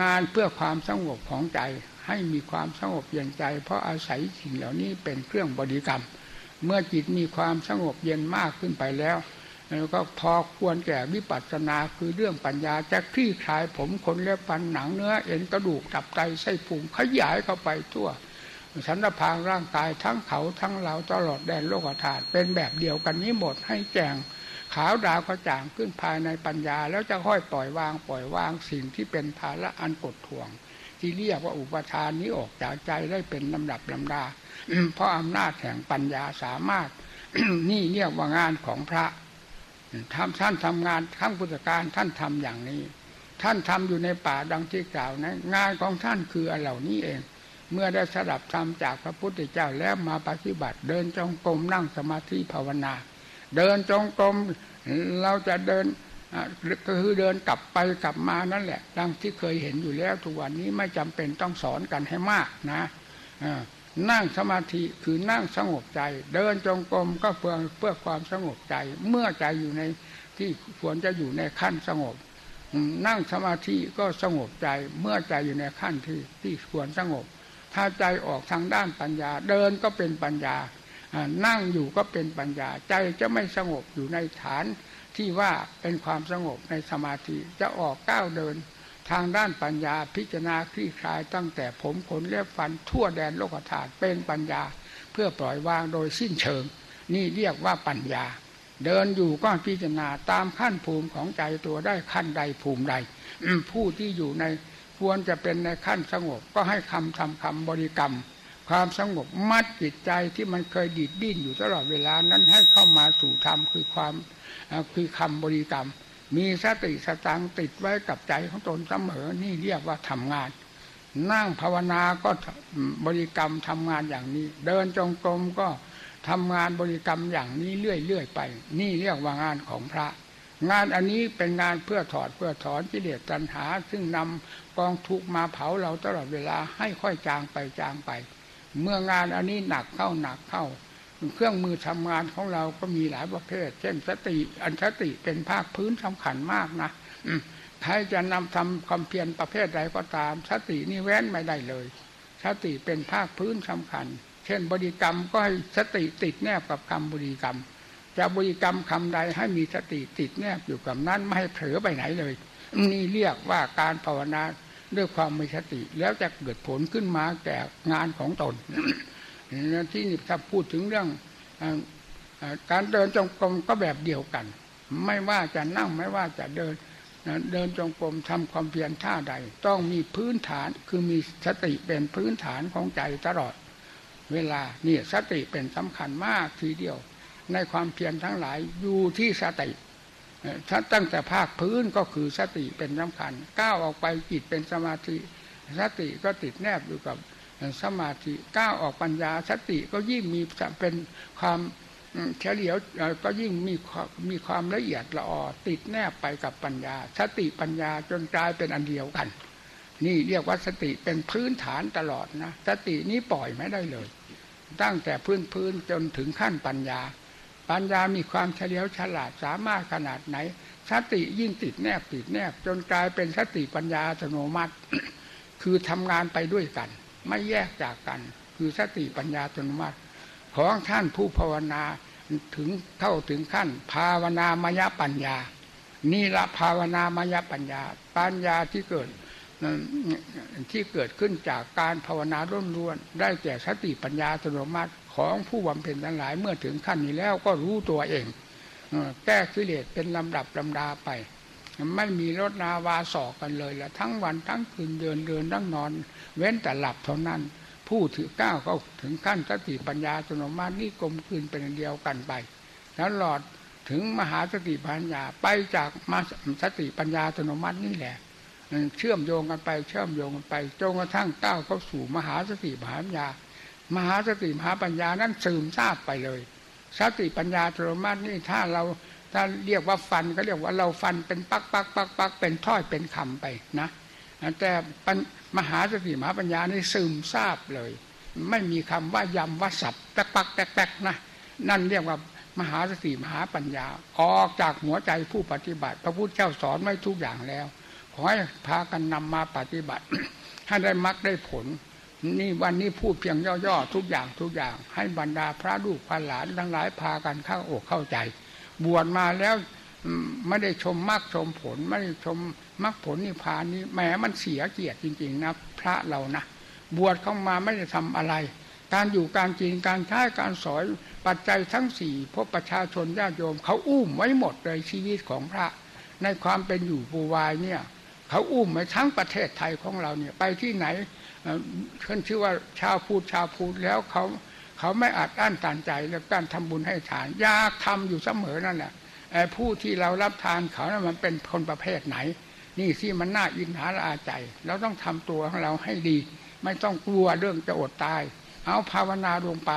งานเพื่อความสงบของใจ ให้มีความสงบเย็นใจ เพราะอาศัยสิ่งเหล่านี้เป็นเครื่องบริกรรม เมื่อจิตมีความสงบเย็นมากขึ้นไปแล้ว แล้วก็พอควรแก่วิปัสสนาคือเรื่องปัญญาจะคลี่คลายผมขนเล็บฟันหนังเนื้อเอ็นกระดูกตับไตไส้พุงขยายเข้าไปทั่วสันพางร่างกายทั้งเขาทั้งเราตลอดแดนโลกธาตุเป็นแบบเดียวกันนี้หมดให้แจงขาวดาวกระจ่างขึ้นภายในปัญญา แล้วจะค่อยปล่อยวางปล่อยวางสิ่งที่เป็นภาระอันกดทวง ที่เรียกว่าอุปทานนี้ออกจากใจได้เป็นลำดับลำดาเพราะอำนาจแห่งปัญญาสามารถนี่เรียกว่างานของพระ ทำท่านทำงานข้งพุทธการท่านทำอย่างนี้ ท่านทำอยู่ในป่าดังที่กล่าวนะงานของท่านคืออะไรเหล่านี้เอง เมื่อได้สดับธรรมจากพระพุทธเจ้าแล้วมาปฏิบัติ เดินจงกรมนั่งสมาธิภาวนา เดินจงกรมเราจะเดินก็คือเดินกลับไปกลับมานั่นแหละ ดังที่เคยเห็นอยู่แล้วทุกวันนี้ไม่จำเป็นต้องสอนกันให้มากนะ นั่งสมาธิคือนั่งสงบใจ เดินจงกรมก็เพื่อเพื่อความสงบใจ เมื่อใจอยู่ในที่ควรจะอยู่ในขั้นสงบ นั่งสมาธิก็สงบใจ เมื่อใจอยู่ในขั้นที่ที่ควรสงบ ถ้าใจออกทางด้านปัญญา เดินก็เป็นปัญญา นั่งอยู่ก็เป็นปัญญา ใจจะไม่สงบอยู่ในฐานที่ว่าเป็นความสงบในสมาธิจะออกก้าวเดิน ทางด้านปัญญาพิจารณาคลี่คลายตั้งแต่ผมขนเล็บฟันทั่วแดนโลกธาตุเป็นปัญญาเพื่อปล่อยวางโดยสิ้นเชิง นี่เรียกว่าปัญญา เดินอยู่ก็พิจารณาตามขั้นภูมิของใจตัวได้ขั้นใดภูมิใดผู้ที่อยู่ในควรจะเป็นในขั้นสงบก็ให้คำทำคำบริกรรม ความสงบมัดจิตใจที่มันเคยดิดดิ้นอยู่ตลอดเวลานั้นให้เข้ามาสู่ธรรมคือความคือคำบริกรรม มีสติสตังติดไว้กับใจของตนเสมอ นี่เรียกว่าทำงาน นั่งภาวนาก็บริกรรมทำงานอย่างนี้ เดินจงกรมก็ทำงานบริกรรมอย่างนี้เรื่อยๆไป นี่เรียกว่างานของพระ งานอันนี้เป็นงานเพื่อถอดเพื่อถอนกิเลสตัณหา ซึ่งนำกองทุกมาเผาเราตลอดเวลาให้ค่อยจางไปจางไป เมื่องานอันนี้หนักเข้าหนักเข้า เครื่องมือทำงานของเราก็มีหลายประเภท เช่นสติ อันสติเป็นภาคพื้นสำคัญมากนะใครจะนำทำความเพียรประเภทใดก็ตาม สตินี่แว้นไม่ได้เลย สติเป็นภาคพื้นสำคัญ เช่นบริกรรมก็ให้สติติดแนบกับคำบริกรรม จะบริกรรมคำใดให้มีสติติดแนบอยู่กับนั้นไม่ให้เผลอไปไหนเลย นี่เรียกว่าการภาวนาด้วยความมีสติแล้วจะเกิดผลขึ้นมาแก่งานของตน ที่นี่ถ้าพูดถึงเรื่องการเดินจงกรมก็แบบเดียวกัน ไม่ว่าจะนั่งไม่ว่าจะเดินเดินจงกรมทำความเพียรท่าใด ต้องมีพื้นฐานคือมีสติเป็นพื้นฐานของใจตลอด เวลานี่สติเป็นสำคัญมากทีเดียว ในความเพียรทั้งหลายอยู่ที่สติตั้งแต่ภาคพื้นก็คือสติเป็นสำคัญก้าวออกไปจิตเป็นสมาธิสติก็ติดแนบอยู่กับ สมาธิก้าวออกปัญญาสติก็ยิ่งมีเป็นความเฉลียวก็ยิ่งมีมีความละเอียดละออติดแนบไปกับปัญญา สติปัญญาจนกลายเป็นอันเดียวกัน นี่เรียกว่าสติเป็นพื้นฐานตลอดนะสตินี้ปล่อยไม่ได้เลย ตั้งแต่พื้นพื้นจนถึงขั้นปัญญา ปัญญามีความเฉลียวฉลาดสามารถขนาดไหน สติยิ่งติดแนบติดแนบ จนกลายเป็นสติปัญญาอัตโนมัติ คือทำงานไปด้วยกัน ไม่แยกจากกัน คือสติปัญญาตโนมัติของท่านผู้ภาวนาถึงเข้าถึงขั้น ภาวนามยปัญญา นี่ละภาวนามยปัญญา ปัญญาที่เกิดที่เกิดขึ้นจากการภาวนาล้วนๆได้แก่สติปัญญาสนมัติของผู้บำเพ็ญทั้งหลายเมื่อถึงขั้นนี้แล้วก็รู้ตัวเองแก้กิเลสเป็นลำดับลำดาไป ไม่มีรถนาวาสอกกันเลยละทั้งวันทั้งคืนเดินเดินนั่งนอน เว้นแต่หลับเท่านั้น ผู้ถือก้าวเข้าถึงขั้นสติปัญญาสนมานี่กลมกลืนเป็นเดียวกันไปแล้วหลอดถึงมหาสติปัญญาไปจากมาสติปัญญาสนมัตินี่แหละเชื่อมโยงกันไปเชื่อมโยงกันไปจนกระทั่งก้าวเข้าสู่มหาสติมหาปัญญามหาสติมหาปัญญานั้นซึมซาบไปเลย สติปัญญาสนมัตินี่ถ้าเรา ถ้าเรียกว่าฟันก็เรียกว่าเราฟันเป็นปักปักปักปักเป็นถ้อยเป็นคำไปนะแต่มหาสติมหาปัญญานี่ซึมซาบเลย ไม่มีคำว่ายำว่าสับแป๊กปักแป๊กนะนั่นเรียกว่ามหาสติมหาปัญญา ออกจากหัวใจผู้ปฏิบัติ พระพุทธเจ้าสอนไว้ทุกอย่างแล้ว ขอให้พากันนำมาปฏิบัติ ให้ได้มรรคได้ผล นี่วันนี้พูดเพียงย่อๆทุกอย่างทุกอย่าง ให้บรรดาพระลูกพระหลานทั้งหลายพากันเข้าอกเข้าใจ บวชมาแล้วไม่ได้ชมมรรคชมผล ไม่ได้ชมมรรคผลนิพพานนี้แหมมันเสียเกียรติจริง ๆ นะ พระเรานะบวชเข้ามาไม่ได้ทำอะไร การอยู่การกินการใช้การสอนปัจจัยทั้งสี่พบประชาชนญาติโยม เขาอุ้มไว้หมดเลยชีวิตของพระ ในความเป็นอยู่ปูวายเนี่ย เขาอุ้มไว้ทั้งประเทศไทยของเราเนี่ย ไปที่ไหนขึ้นชื่อว่าชาวพูดชาวพูดแล้วเขา เขาไม่อาจอั้นตันใจและการทำบุญให้ทานอยากทำอยู่เสมอนั่นแหละผู้ที่เรารับทานเขานะ่ะมันเป็นคนประเภทไหน นี่ที่มันน่าอินหาละอาใจเราต้องทำตัวของเราให้ดี ไม่ต้องกลัวเรื่องจะอดตาย เอาภาวนาลงไป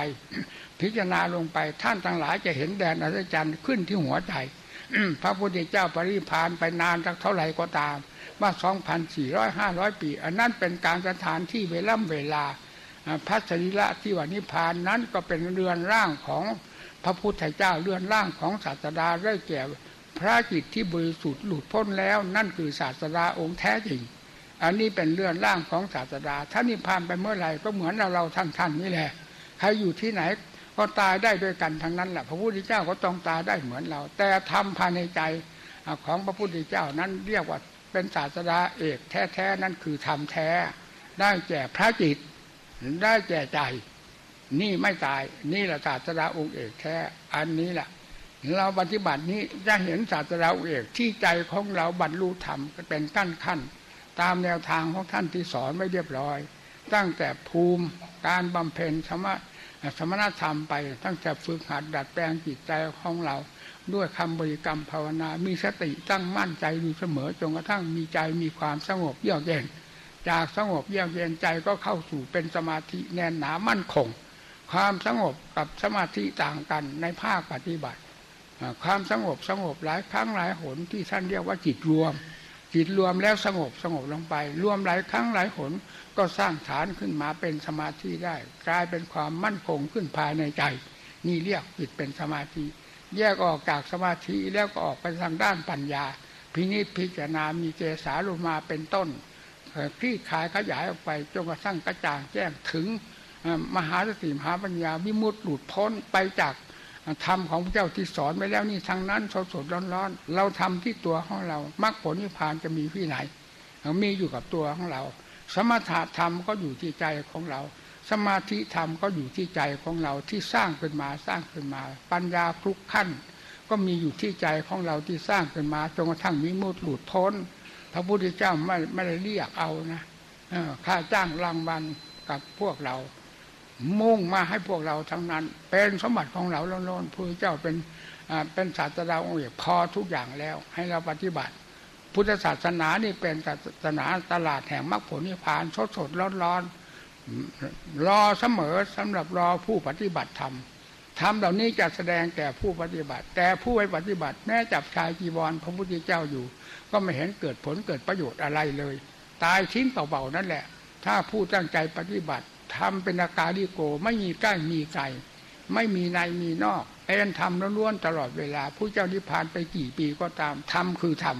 พิจารณาลงไปท่านทั้งหลายจะเห็นแดนอัศจรรย์ขึ้นที่หัวใจพระพุทธเจ้าปริพานไปนานสักเท่าไหร่ก็ตาม ว่าสองพันสี่ร้อยห้าร้อยปี อันนั้นเป็นการสถานที่เวล่ำเวลา พระสรีระที่วันิพานนั้นก็เป็นเรือนร่างของพระพุทธเจ้าเลื่อนร่างของศาสดาได้แก่พระจิตที่บริสุทธิ์หลุดพ้นแล้ว นั่นคือศาสดาองค์แท้จริง อันนี้เป็นเลื่อนร่างของศาสดาถ้านิพพานไปเมื่อไหร่ก็เหมือนเราเราท่านท่านนี่แหละใครอยู่ที่ไหนก็ตายได้ด้วยกันทั้งนั้นแหละพระพุทธเจ้าก็ต้องตายได้เหมือนเรา แต่ทำภายในใจของพระพุทธเจ้านั้นเรียกว่าเป็นศาสดาเอกแท้ๆนั่นคือธรรมแท้ ได้แก่พระจิต ได้แก่ใจ นี่ไม่ตาย นี่แหละศาสดาองค์เอกแท้ อันนี้แหละเราปฏิบัตินี้จะเห็นศาสดาองค์เอกที่ใจของเราบรรลุธรรมเป็นกั้นขั้นตามแนวทางของท่านที่สอนไม่เรียบร้อย ตั้งแต่ภูมิการบำเพ็ญสมสมณธรรมไป ตั้งแต่ฝึกหัดดัดแปลงจิตใจของเรา ด้วยคำบริกรรมภาวนา มีสติตั้งมั่นใจอยู่เสมอจนกระทั่งมีใจมีความสงบเยือกเย็น จากสงบเยือกเย็นใจก็เข้าสู่เป็นสมาธิแน่นหนามั่นคง ความสงบกับสมาธิต่างกันในภาคปฏิบัติ ความสงบสงบหลายครั้งหลายหนที่ท่านเรียกว่าจิตรวม จิตรวมแล้วสงบสงบลงไป รวมหลายครั้งหลายหนก็สร้างฐานขึ้นมาเป็นสมาธิได้ กลายเป็นความมั่นคงขึ้นภายในใจ นี่เรียกจิตเป็นสมาธิ แยกออกจากสมาธิแล้วก็ออกไปทางด้านปัญญา พินิจพิจารณามีเจสาลงมาเป็นต้น คลี่คลายขยายออกไปจนกระทั่งกระจ่างแจ้งถึงมหาสติมหาปัญญาวิมุตติหลุดพ้นไปจากธรรมของพระเจ้าที่สอนไปแล้วนี่ทางนั้นสดสดร้อนร้อนเราทำที่ตัวของเรามรรคผลนิพพานจะมีที่ไหน มีอยู่กับตัวของเรา สมถะธรรมก็อยู่ที่ใจของเรา สมาธิธรรมก็อยู่ที่ใจของเราที่สร้างขึ้นมาสร้างขึ้นมา ปัญญาทุกขั้น ก็มีอยู่ที่ใจของเราที่สร้างขึ้นมาจนกระทั่งมิมุตหลุดพ้น พระพุทธเจ้าไม่ไม่ได้เรียกเอานะค่าจ้างรางวัลกับพวกเรา มุ่งมาให้พวกเราทั้งนั้น เป็นสมบัติของเราล้นๆพระเจ้าเป็นเป็นศาสดาองค์เอกพอทุกอย่างแล้ว ให้เราปฏิบัติ พุทธศาสนานี่เป็นศาสนาตลาดแห่งมรรคผลนิพพานสดสดร้อนร้อนรอเสมอสำหรับรอผู้ปฏิบัติธรรม ทำเหล่านี้จะแสดงแก่ผู้ปฏิบัติ แต่ผู้ไม่ปฏิบัติ แม้จับชายจีวรพระพุทธเจ้าอยู่ ก็ไม่เห็นเกิดผลเกิดประโยชน์อะไรเลย ตายทิ้งเบาๆนั่นแหละ ถ้าผู้ตั้งใจปฏิบัติทำเป็นอาการดิโกไม่มีใกล้มีไกลไม่มีในมีนอกเป็นธรรมล้วนๆตลอดเวลา ผู้เจ้านิพพานไปกี่ปีก็ตามธรรมคือธรรม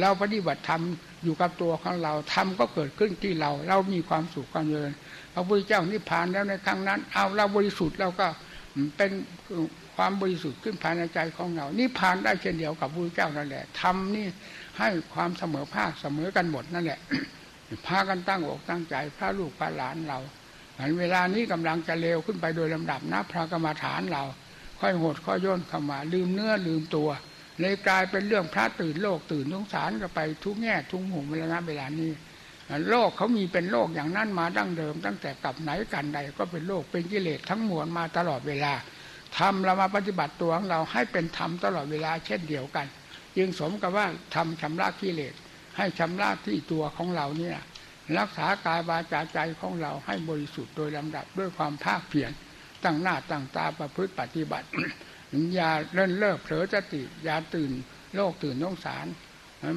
เราปฏิบัติธรรมอยู่กับตัวของเราธรรมก็เกิดขึ้นที่เรา เรามีความสุขความเจริญพระพุทธเจ้านิพพานแล้วในครั้งนั้น เอาเราบริสุทธิ์เราก็ เป็นความบริสุทธิ์ขึ้นภายในใจของเรานิพพานได้เช่นเดียวกับพระพุทธเจ้านั่นแหละธรรมนี่ให้ความเสมอภาคเสมอกันหมดนั่นแหละพากันตั้งอกตั้งใจพระลูกพระหลานเราเวลานี้กำลังจะเลวขึ้นไปโดยลำดับนะพระกรรมฐานเรา ค่อยโหดค่อยย่นเข้ามาลืมเนื้อลืมตัวเลยกลายเป็นเรื่องพระตื่นโลกตื่นสงสารก็ไปทุกแง่ทุกมุมเวลานะเวลานี้ โลกเขามีเป็นโลกอย่างนั้นมาดั้งเดิม ตั้งแต่กับไหนกันใดก็เป็นโลกเป็นกิเลสทั้งมวลมาตลอดเวลาทำเรามาปฏิบัติตัวของเราให้เป็นธรรมตลอดเวลาเช่นเดียวกัน จึงสมกับว่าทำชำระกิเลสให้ชำระที่ตัวของเราเนี่ยรักษากายวาจาใจของเราให้บริสุทธิ์โดยลำดับด้วยความภาคเพียรตั้งหน้าตั้งตาประพฤติปฏิบัติอย่าเล่นเลิกเผลอสติอย่าตื่นโลกตื่นน้องสาร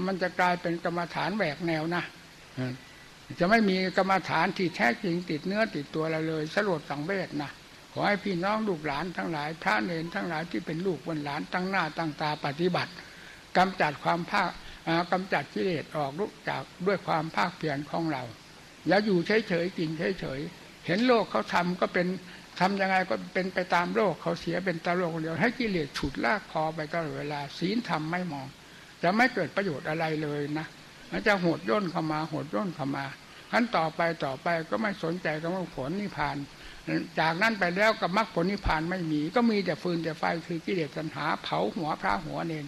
มันจะกลายเป็นกรรมฐานแหวกแนวนะ จะไม่มีกรรมฐานที่แท้จริงติดเนื้อติดตัวเราเลยสลดสังเวชนะขอให้พี่น้องลูกหลานทั้งหลาย พระเนรทั้งหลายที่เป็นลูกวันหลานตั้งหน้าตั้งตาปฏิบัติกำจัดความภาคกำจัดกิเลสออกลุกจากด้วยความภาคเพียรของเรา อย่าอยู่เฉยๆกินเฉยๆเห็นโลกเขาทำก็เป็นทำยังไงก็เป็นไปตามโลกเขาเสียเป็นตาโลกเดียว ให้กิเลสฉุดลากคอไปตลอดเวลาศีลธรรมไม่มอง จะไม่เกิดประโยชน์อะไรเลยนะ มันจะโหดย่นเข้ามาโหดย่นเข้ามาขั้นต่อไปต่อไปก็ไม่สนใจกับมรรคผลนิพพาน จากนั้นไปแล้วกับมรรคผลนิพพานไม่มี ก็มีแต่ฟืนแต่ไฟคือกิเลสตัณหา เผาหัวพระหัวเนน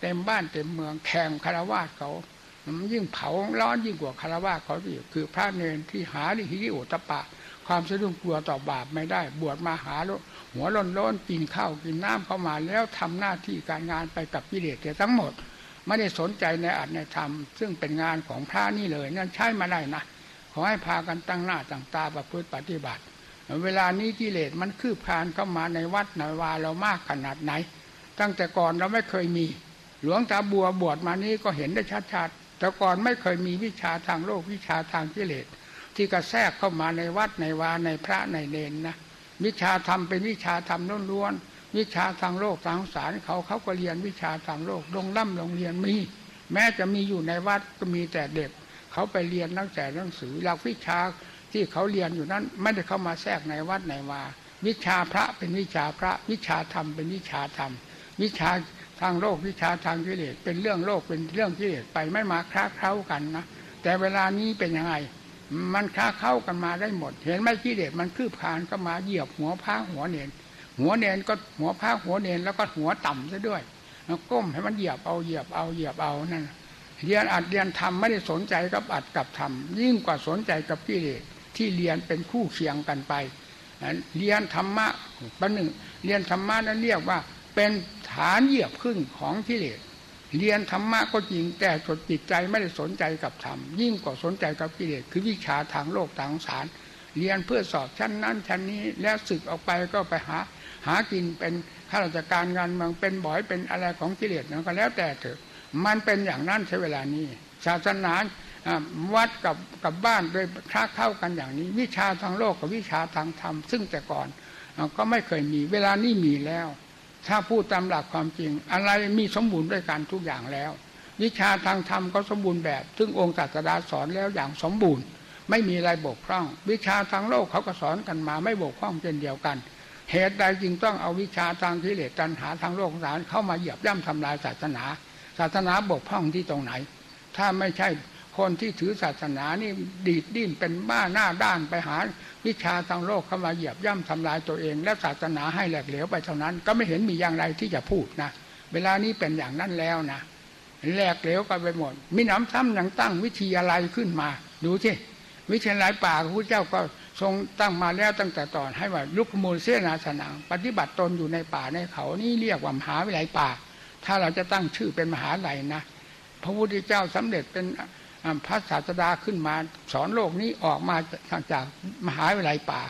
เต็มบ้านเต็มเมืองแข่งคารวะเขามันยิ่งเผาร้อนยิ่งกว่าคารวะเขาอีกคือพระเนนที่หาดิฮิโอตปะ ความสะดุ้งกลัวต่อบาปไม่ได้ บวชมาหาหัวล้นล้นกินข้าวกินน้ำเข้ามาแล้วทำหน้าที่การงานไปกับกิเลสทั้งหมด ไม่ได้สนใจในอัตในธรรม ซึ่งเป็นงานของพระนี่เลย นั่นใช่มาได้นะขอให้พากันตั้งหน้าตั้งตาประพฤติปฏิบัติ เวลานี้กิเลสมันคืบคลานเข้ามาในวัดในวาเรามากขนาดไหน ตั้งแต่ก่อนเราไม่เคยมี หลวงตาบัวบวชมานี้ก็เห็นได้ชัดๆแต่ก่อนไม่เคยมีวิชาทางโลกวิชาทางกิเลสที่กระแทกเข้ามาในวัดในวาในพระในเนนนะวิชาธรรมเป็นวิชาธรรมล้วนๆ วิชาทางโลกทางสารเขาเขาก็เรียนวิชาทางโลกลงล่ำลงเรียนมี แม้จะมีอยู่ในวัดก็มีแต่เด็ก เขาไปเรียนตั้งแต่หนังสือหลักวิชาที่เขาเรียนอยู่นั้น ไม่ได้เข้ามาแทรกในวัดในวาวิชาพระเป็นวิชาพระ วิชาธรรมเป็นวิชาธรรม วิชาทางโลกวิชาทางกิเลสเป็นเรื่องโลกเป็นเรื่องกิเลสไปไม่มาคล้าเคล้ากันนะแต่เวลานี้เป็นยังไง มันค้าเข้ากันมาได้หมด เห็นไหมกิเลสมันคืบคานก็มาเหยียบหัวพ้าหัวเนน หัวเนนก็หัวพ้าหัวเนนแล้วก็หัวต่ำซะด้วยแล้วก้มให้มันเหยียบเอาเหยียบเอาเหยียบเอานั่นเรียนอัดเรียนทำไม่ได้สนใจกับอัดกับทำยิ่งกว่าสนใจกับกิเลสที่เรียนเป็นคู่เคียงกันไปเรียนธรรมะประหนึ่งเรียนธรรมะนั้นเรียกว่า เป็นฐานเหยียบขึ้นของกิเลสเรียนธรรมะก็จริงแต่สดจิตใจไม่ได้สนใจกับธรรมยิ่งกว่าสนใจกับกิเลสคือวิชาทางโลกทางสาร เรียนเพื่อสอบชั้นนั้นชั้นนี้แล้วศึกออกไปก็ไปหา หากินเป็นข้าราชการงานเมืองเป็นบ่อยเป็นอะไรของกิเลสนั่นก็แล้วแต่เถอะ มันเป็นอย่างนั้นใช้เวลานี้ ศาสนาวัดกับกับบ้านโดยคลาเข้ากันอย่างนี้ วิชาทางโลกกับวิชาทางธรรมซึ่งแต่ก่อนก็ไม่เคยมีเวลานี้มีแล้ว ถ้าพูดตามหลักความจริง อะไรมีสมบูรณ์ด้วยกันทุกอย่างแล้ว วิชาทางธรรมก็สมบูรณ์แบบ ซึ่งองค์ศาสดาสอนแล้วอย่างสมบูรณ์ ไม่มีอะไรบกพร่อง วิชาทางโลกเขาก็สอนกันมาไม่บกพร่องเช่นเดียวกัน เหตุใดจึงต้องเอาวิชาทางกิเลสตัณหาทางโลกสารเข้ามาเหยียบย่ำทำลายศาสนา ศาสนาบกพร่องที่ตรงไหน ถ้าไม่ใช่คนที่ถือศาสนานี่ดีดดิ้นเป็นบ้าหน้าด้านไปหา วิชาทางโลกเข้ามาเหยียบย่ำทำลายตัวเอง และศาสนาให้แหลกเหลวไปเท่านั้น ก็ไม่เห็นมีอย่างไรที่จะพูดนะเวลานี้เป็นอย่างนั้นแล้วนะแหลกเหลวกันไปหมด มีน้ำซ้ำยังตั้งวิทยาลัยขึ้นมา ดูที่วิทยาลัยป่าพระเจ้าก็ ทรงตั้งมาแล้วตั้งแต่ตอนให้ว่าลุกมูลเสนาสนางปฏิบัติตนอยู่ในป่าในเขานี่เรียกว่ามหาวิทยาลัยป่า ถ้าเราจะตั้งชื่อเป็นมหาลัยนะพระพุทธเจ้าสำเร็จเป็นพระศาสดาขึ้นมาสอนโลกนี้ออกมาจากมหาวิทยาลัยป่า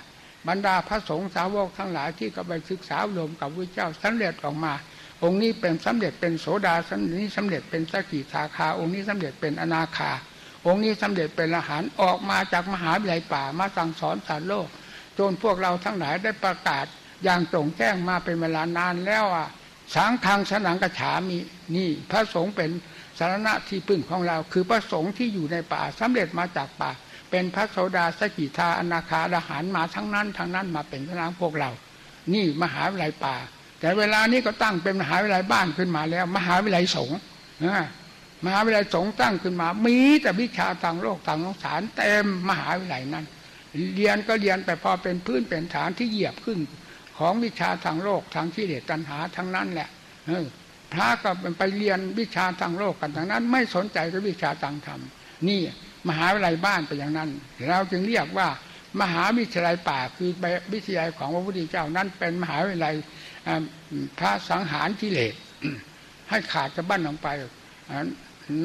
บรรดาพระสงฆ์สาวกทั้งหลายที่ก็ไปศึกษารวมกับพระเจ้าสำเร็จออกมา องค์นี้เป็นสำเร็จเป็นโสดาองค์นี้สำเร็จเป็นสกิทาคา องค์นี้สำเร็จเป็นอนาคา องค์นี้สำเร็จเป็นอรหันต์ออกมาจากมหาวิทยาลัยป่ามาสั่งสอนสารโลก จนพวกเราทั้งหลายได้ประกาศอย่างตรงแจ้งมาเป็นเวลานานแล้วอะสังฆังสนังกระฉามีนี่ พระสงฆ์เป็นสารณะที่พึ่งของเรา คือพระสงฆ์ที่อยู่ในป่าสำเร็จมาจากป่า เป็นพระโสดาสกิทาอนาคาดาหารมาทั้งนั้นทั้งนั้นมาเป็นพระนางพวกเรา นี่มหาวิทยาลัยป่า แต่เวลานี้ก็ตั้งเป็นมหาวิทยาลัยบ้านขึ้นมาแล้ว มหาวิทยาลัยสงฆ์ มหาวิทยาลัยสงตั้งขึ้นมา มีแต่วิชาทางโลกทางสงสารเต็มมหาวิทยาลัยนั้น เรียนก็เรียนไปพอเป็นพื้นเป็นฐานที่เหยียบขึ้น ของวิชาทางโลกทางที่เดชตัณหาทั้งนั้นแหละพระก็ไปเรียนวิชาทางโลกกันทั้งนั้น ไม่สนใจกับวิชาทางธรรม นี่มหาวิทยาลัยบ้านเป็นอย่างนั้น เราจึงเรียกว่ามหาวิทยาลัยป่าคือวิทยาลัยของพระพุทธเจ้านั้นเป็นมหาวิทยาลัยพระสังหารกิเลสให้ขาดจะบั้นลงไป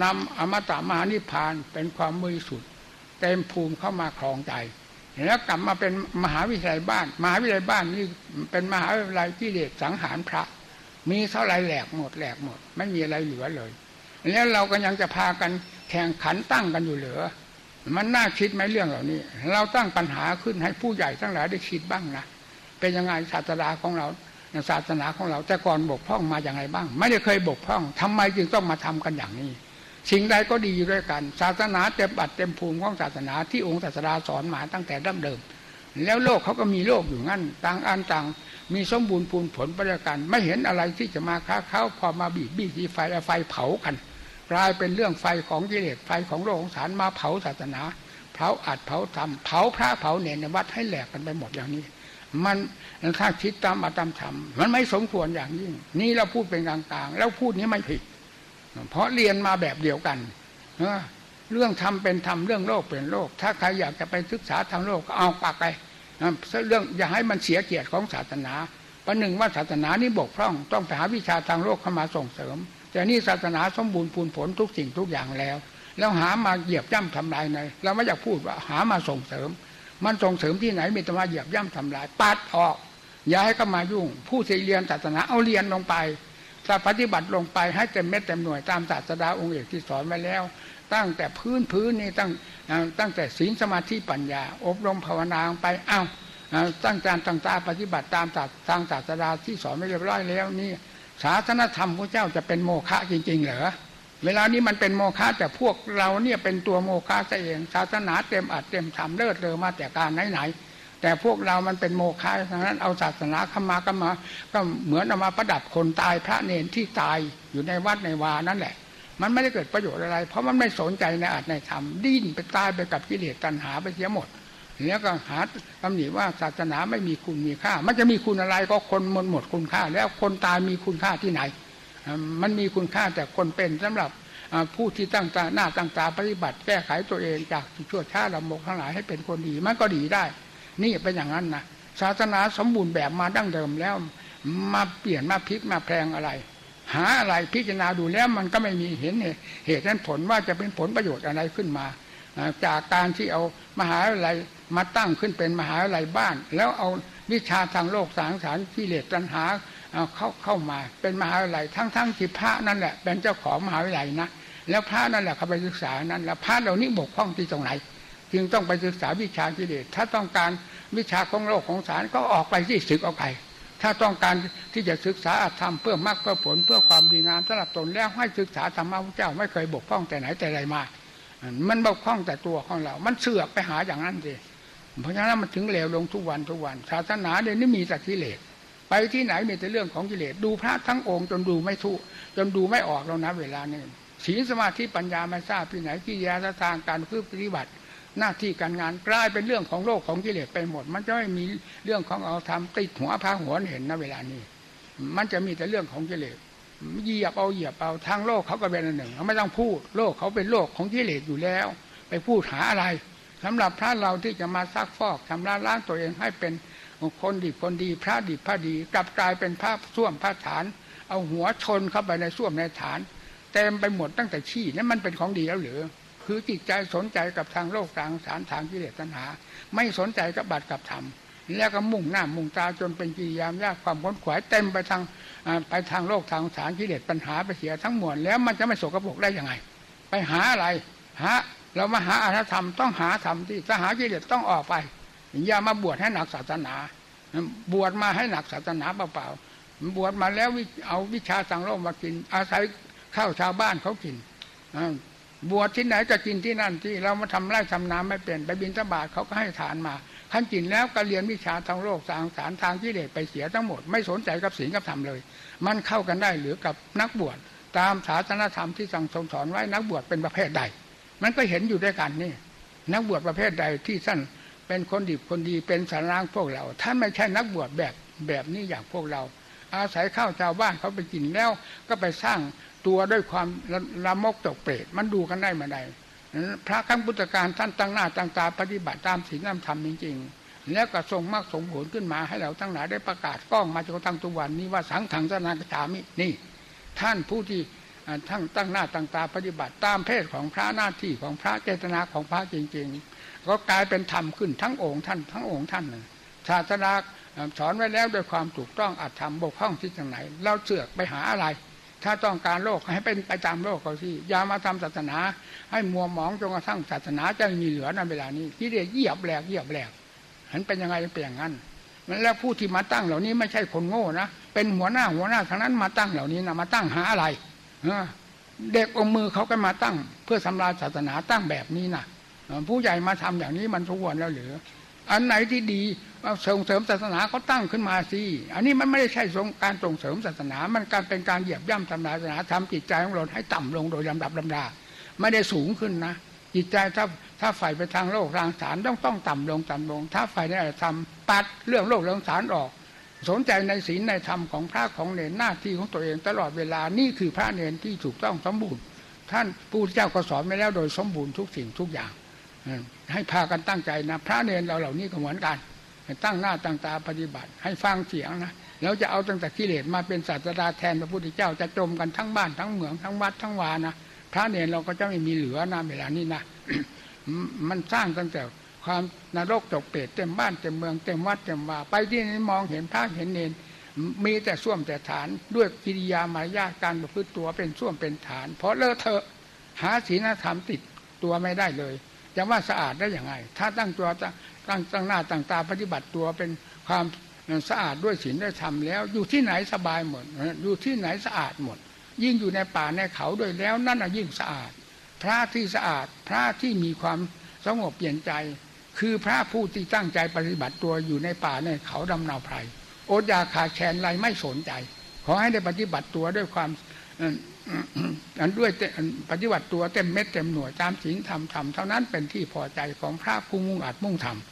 นำอมตะมหานิพพานเป็นความมือสุดเต็มภูมิเข้ามาครองใจแล้วกลับมาเป็นมหาวิทยาลัยบ้าน มหาวิทยาลัยบ้านนี่เป็นมหาวิทยาลัยกิเลสสังหารพระ มีเท่าไรแหลกหมดแหลกหมด ไม่มีอะไรเหลือเลย แล้วเราก็ยังจะพากันแข่งขันตั้งกันอยู่เหลือ มันน่าคิดไหมเรื่องเหล่านี้ เราตั้งปัญหาขึ้นให้ผู้ใหญ่ทั้งหลายได้คิดบ้างนะเป็นยังไงศาสนาของเราศาสนาของเราแต่ก่อนบกพร่องมาอย่างไรบ้าง ไม่ได้เคยบกพร่องทำไมจึงต้องมาทำกันอย่างนี้ สิ่งใดก็ดีด้วยกัน ศาสนาเต็มบัตรเต็มภูมิของศาสนาที่องค์ศาสดาสอนมาตั้งแต่ดั้งเดิม แล้วโลกเขาก็มีโลกอยู่งั้น ต่างอันต่าง มีสมบูรณ์พูนผลประการไม่เห็นอะไรที่จะมาค้าเขาพอมาบีบบี้ทีไฟไฟเผากันกลายเป็นเรื่องไฟของกิเลสไฟของโลกของสารมาเผาศาสนา เผาอัดเผาทำเผาพระเผาเนรในวัดให้แหลกกันไปหมดอย่างนี้ มันถ้าคิดตามอาตามธรรมมันไม่สมควรอย่างยิ่ง นี่เราพูดเป็นกลางๆแล้วพูดนี้ไม่ผิด เพราะเรียนมาแบบเดียวกันเรื่องธรรมเป็นธรรมเรื่องโลกเป็นโลก ถ้าใครอยากจะไปศึกษาทางโลกก็เอาปากไปเรื่องอย่าให้มันเสียเกียรติของศาสนาประหนึ่งว่าศาสนานี้บกพร่องต้องไปหาวิชาทางโลกเข้ามาส่งเสริม แต่นี่ศาสนาสมบูรณ์พูนผลทุกสิ่งทุกอย่างแล้ว แล้วหามาเหยียบย่ำทำลายในเราไม่อยากพูดว่าหามาส่งเสริม มันส่งเสริมที่ไหนมีแต่มาเหยียบย่ำทำลายปัดออก อย่าให้เข้ามายุ่ง ผู้ที่เรียนศาสนาเอาเรียนลงไป ถ้าปฏิบัติลงไปให้เต็มเม็ดเต็มหน่วยตามศาสดาองค์เอกที่สอนไว้แล้ว ตั้งแต่พื้นพื้นนี่ตั้งตั้งแต่ศีลสมาธิปัญญา อบรมภาวนาไปเอ้าตั้งใจตั้งตาปฏิบัติตามทางศาสดาที่สอนไม่เรียบร้อยแล้วนี่ศาสนธรรมพระเจ้าจะเป็นโมฆะจริง ๆ เหรอเวลานี้มันเป็นโมฆะแต่พวกเราเนี่ยเป็นตัวโมฆะซะเองศาสนาเต็มอัดเต็มทำเลิศเลอมาแต่การไหนๆ แต่พวกเรามันเป็นโมฆะทั้งนั้นเอาศาสนาเข้ามาก็มา ก็เหมือนเอามาประดับคนตายพระเนนที่ตายอยู่ในวัดในวานั่นแหละ มันไม่ได้เกิดประโยชน์อะไร เพราะมันไม่สนใจในอาจในธรรมดิ้นไปตายไปกับกิเลสตัณหาไปเสียหมดแล้วก็หาตำหนิว่าศาสนาไม่มีคุณมีค่า มันจะมีคุณอะไรก็คนมันหมดคุณค่า แล้วคนตายมีคุณค่าที่ไหน มันมีคุณค่าแต่คนเป็นสำหรับผู้ที่ตั้งตาหน้าตั้งตาปฏิบัติ แก้ไขตัวเองจากชั่วช้าละโมกทั้งหลายให้เป็นคนดีมันก็ดีได้ นี่เป็นอย่างนั้นนะศาสนาสมบูรณ์แบบมาดั้งเดิมแล้ว มาเปลี่ยนมาพลิกมาแปลงอะไร หาอะไรพิจารณาดูแล้วมันก็ไม่มีเห็นเหตุนั้นผลว่าจะเป็นผลประโยชน์อะไรขึ้นมาจากการที่เอามหาวิทยาลัยมาตั้งขึ้นเป็นมหาวิทยาลัยบ้าน แล้วเอาวิชาทางโลกสางสารกิเลสตัณหาเข้าเข้ามา เป็นมหาวิทยาลัยทั้งทั้งที่พระนั่นแหละเป็นเจ้าของมหาวิทยาลัยนะแล้วพระนั่นแหละเขาไปศึกษานั้น แล้วพระเหล่านี้บกพร่องที่ตรงไหน จึงต้องไปศึกษาวิชากิเลสถ้าต้องการวิชาของโลกของสารก็ออกไปที่ศึกออกไป ถ้าต้องการที่จะศึกษาธรรมเพื่อมรรคเพื่อผลเพื่อความดีงามสำหรับตนแล้วให้ศึกษาธรรมะพระเจ้าไม่เคยบกพร่องแต่ไหนแต่ไรมา มันบกพร่องแต่ตัวของเรา มันเสือกไปหาอย่างนั้นสิเพราะฉะนั้นมันถึงเลวลงทุกวันทุกวันศาสนาเดี๋ยวนี้มีแต่กิเลสไปที่ไหนมีแต่เรื่องของกิเลสดูพระทั้งองค์จนดูไม่ทุจนดูไม่ออกแล้วนะเวลานี้ศีลสมาธิปัญญาไม่ทราบที่ไหนกิริยาทางการพื่อปฏิบัติ หน้าที่การงานกลายเป็นเรื่องของโลกของกิเลสไปหมด มันจะไม่มีเรื่องของเอาทำติดหัวพาหัวเห็นนะเวลานี้ มันจะมีแต่เรื่องของกิเลสเหยียบเอาเหยียบเอาทางโลกเขาก็เป็นอันหนึ่งเขาไม่ต้องพูดโลกเขาเป็นโลกของกิเลสอยู่แล้ว ไปพูดหาอะไรสำหรับพระเราที่จะมาซักฟอกชำระล้างตัวเองให้เป็นคนดีคนดีพระดีพระดีกลับกลายเป็นพระส้วมพระฐาน เอาหัวชนเข้าไปในส้วมในฐานเต็มไปหมดตั้งแต่ขี้นั่นมันเป็นของดีแล้วหรือ คือจิตใจสนใจกับทางโลกทางสารทางกิเลสตัณหา ไม่สนใจกับบัตรกับธรรมแล้วก็มุ่งหน้ามุ่งตาจนเป็นกิริยามยากความค้นขวายเต็มไปทางไปทางโลกทางสารกิเลสปัญหาไปเสียทั้งมวลแล้วมันจะไม่โศกปรกได้ยังไง ไปหาอะไรหาเรามาหาอารธรรมต้องหาธรรมที่ถ้าหากิเลสต้องออกไปอย่ามาบวชให้หนักศาสนา บวชมาให้หนักศาสนาเปล่าๆบวชมาแล้วเอาวิชาสังโลกมากิน อาศัยข้าวชาวบ้านเขากิน บวชที่ไหนก็กินที่นั่นที่เรามาทำไร่ทำนาไม่เป็น ไปบินทบาทเขาก็ให้ฐานมาขั้นกินแล้วก็เรียนวิชาทางโลกสางสารทางกิเลสไปเสียทั้งหมด ไม่สนใจกับศีลกับธรรมเลย มันเข้ากันได้หรือกับนักบวชตามศาสนธรรมที่สั่งสอนไว้นักบวชเป็นประเภทใด มันก็เห็นอยู่ด้วยกันนี่ นักบวชประเภทใดที่ท่านเป็นคนดีคนดีเป็นสารางพวกเราท่านไม่ใช่นักบวชแบบแบบนี้อย่างพวกเรา อาศัยข้าวชาวบ้านเขาไปกินแล้วก็ไปสร้าง ตัวด้วยความละมกตกเปรตมันดูกันได้มาได้พระขั้งพุทธการท่านตั้งหน้าตั้งตาปฏิบัติตามศีลธรรมจริงๆ แล้วก็ทรงมากสมผลขึ้นมาให้เราทั้งหลายได้ประกาศกล้องมาจนกระทั่งทุกวันนี้ว่าสังถังสนากามินี่ ท่านผู้ที่ทั้งตั้งหน้าตั้งตาปฏิบัติตามเพศของพระหน้าที่ของพระเจตนาของพระจริง ๆ ก็กลายเป็นธรรมขึ้นทั้งองค์ท่านทั้งองค์ท่านศาสนาสอนไว้แล้วโดยความถูกต้องอัตธรรมบกพร่องที่ตรงไหน เราเสือกไปหาอะไร ถ้าต้องการโลกให้เป็นไปตามโลกเขาที่อย่ามาทำศาสนา ให้มัวหมองจนกระทั่งศาสนาจะมีเหลือในเวลานี้ที่เรียกเหยียบแหลกเหยียบแหลกห็นเป็นยังไงเป็นอย่างนั้นแล้วผู้ที่มาตั้งเหล่านี้ไม่ใช่คนโง่นะเป็นหัวหน้าหัวหน้าทั้งนั้นมาตั้งเหล่านี้นะมาตั้งหาอะไรเด็กองมือเขาก็มาตั้ง เพื่อสำราญศาสนาตั้งแบบนี้นะผู้ใหญ่มาทำอย่างนี้มันทุกวันแล้วหรืออันไหนที่ดี ส่งเสริมศาสนาเขาตั้งขึ้นมาสิอันนี้มันไม่ได้ใช่การส่งเสริมศาสนา มันการเป็นการเหยียบย่ำทำลายศาสนาทำจิตใจของเราให้ต่ำลงโดยลำดับลำดา ไม่ได้สูงขึ้นนะจิตใจถ้าถ้าฝ่ายไปทางโลกทางสารต้องต้องต่ำลงต่ำลง ถ้าฝ่ายในธรรมปัดเรื่องโลกเรื่องสารออก สนใจในศีลในธรรมของพระของเนรหน้าที่ของตัวเองตลอดเวลานี่คือพระเนรที่ถูกต้องสมบูรณ์ท่านผู้เจ้าก็สอนไปแล้วโดยสมบูรณ์ทุกสิ่งทุกอย่างให้พากันตั้งใจนะ พระเนรเราเหล่านี้ก็เหมือนกัน ตั้งหน้าตั้งตาปฏิบัติ ให้ฟังเสียงนะแล้วจะเอาตั้งแต่กิเลสมาเป็นศาสดาแทนพระพุทธเจ้าจะจมกันทั้งบ้านทั้งเมืองทั้งวัดทั้งวานะพระเนรเราก็จะไม่มีเหลือนะเวลานี้นะมันสร้างตั้งแต่ความนรกตกเปรตเต็มบ้านเต็มเมืองเต็มวัดเต็มวาไปที่นี้มองเห็นพระเห็นเนรมีแต่ส้วมแต่ฐานด้วยกิริยามารยาการประพฤติตัวเป็นส้วมเป็นฐาน เพราะเลอะเทอะหาศีลธรรมติดตัวไม่ได้เลยจะว่าสะอาดได้อย่างไง ถ้าตั้งตัว ตั้งตั้งหน้าตั้งตาปฏิบัติตัวเป็นความสะอาดด้วยศีลด้วยธรรมแล้ว อยู่ที่ไหนสบายหมด อยู่ที่ไหนสะอาดหมด ยิ่งอยู่ในป่าในเขาด้วยแล้วนั่นน่ะยิ่งสะอาด พระที่สะอาดพระที่มีความสงบเปลี่ยนใจ คือพระผู้ที่ตั้งใจปฏิบัติตัวอยู่ในป่าในเขาดำนาไพรโอดยาขาแขนไรไม่สนใจ ขอให้ได้ปฏิบัติตัวด้วยความอันด้วยปฏิบัติตัวเต็มเม็ดเต็มหน่วยตามศีลธรรมธรรมเท่านั้นเป็นที่พอใจของพระผู้มุ่งอัดมุ่งทำ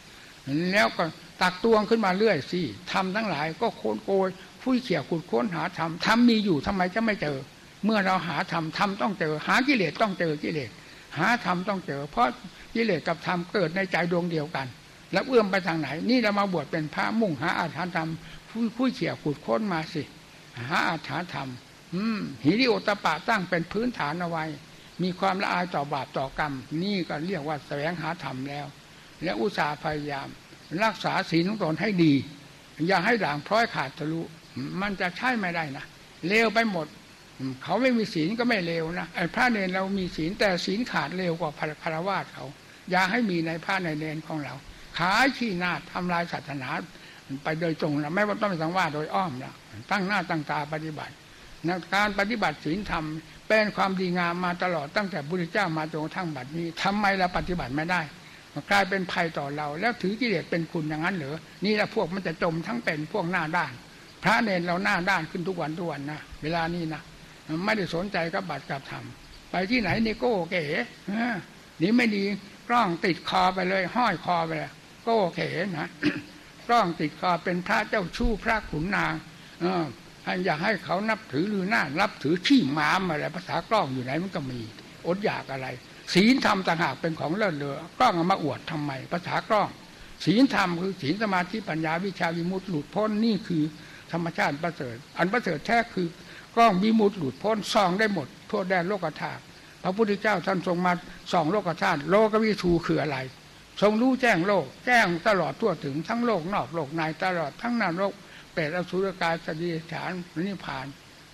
แล้วก็ตักตวงขึ้นมาเรื่อยสิทำทั้งหลายก็โคนโกยฟุ้ยเขี่ยขุดค้นหาธรรมธรรมมีอยู่ทำไมจะไม่เจอ เมื่อเราหาธรรมธรรมต้องเจอ หากิเลสต้องเจอกิเลสหาธรรมต้องเจอ เพราะกิเลสกับธรรมเกิดในใจดวงเดียวกัน แล้วเอื้อมไปทางไหน นี่เรามาบวชเป็นพระมุ่งหาอาถรรพ์ธรรมฟุ้ยเขี่ยขุดค้นมาสิ หาอาถรรพ์ธรรม อืมหิริโอตปะตั้งเป็นพื้นฐานเอาไว้ มีความละอายต่อบาปต่อกรรม นี่ก็เรียกว่าแสวงหาธรรมแล้ว และอุตสาห์พยายาม รักษาศีลของตนให้ดี อย่าให้ด่างพร้อยขาดทะลุมันจะใช่ไม่ได้นะเลวไปหมด เขาไม่มีศีลก็ไม่เลวนะไอ้พระเนรเรามีศีลแต่ศีลขาดเร็วกว่าพระวาสเขา อย่าให้มีในพระในเนรของเรา ขายขี้หน้าทำลายศาสนาไปโดยตรงนะไม่ว่าต้องไปสังว่าโดยอ้อมนะตั้งหน้าตั้งตาปฏิบัตินะการปฏิบัติศีลธรรมเป็นความดีงามมาตลอดตั้งแต่พระพุทธเจ้ามาจนกระทั่งบัดนี้ทำไมเราปฏิบัติไม่ได้ กลายเป็นภัยต่อเรา แล้วถือกิเลสเป็นคุณอย่างนั้นเหรอนี่แหละพวกมันจะจมทั้งเป็นพวกหน้าด้าน พระเนรเราหน้าด้านขึ้นทุกวันทุกวันนะเวลานี้นะไม่ได้สนใจกับบัตรกับธรรมไปที่ไหนนี่โก้เก๋นี่ไม่ดีกล้องติดคอไปเลย ห้อยคอไปเลยโก้เก๋นะกล้องติดคอเป็นพระเจ้าชู้พระขุนนางออยากให้เขานับถือหรือหน้ารับถือขี้หมามอะไรภาษากล้องอยู่ไหนมันก็มี อดอยากอะไร ศีลธรรมต่างหากเป็นของเลิศเลอกล้องเอามาอวดทำไมภาษากล้อง ศีลธรรมคือศีลสมาธิปัญญาวิชาวิมุตติหลุดพ้นนี่คือธรรมชาติประเสริฐ อันประเสริฐแท้คือกล้องวิมุตติหลุดพ้นส่องได้หมดทั่วแดนโลกธาตุพระพุทธเจ้าท่านทรงมาส่องโลกธาตุโลกวิทูคืออะไร ทรงรู้แจ้งโลก แจ้งตลอดทั่วถึงทั้งโลกนอกโลกในตลอดทั้งนรกเปรตอสุรกายสติฉานนิพพาน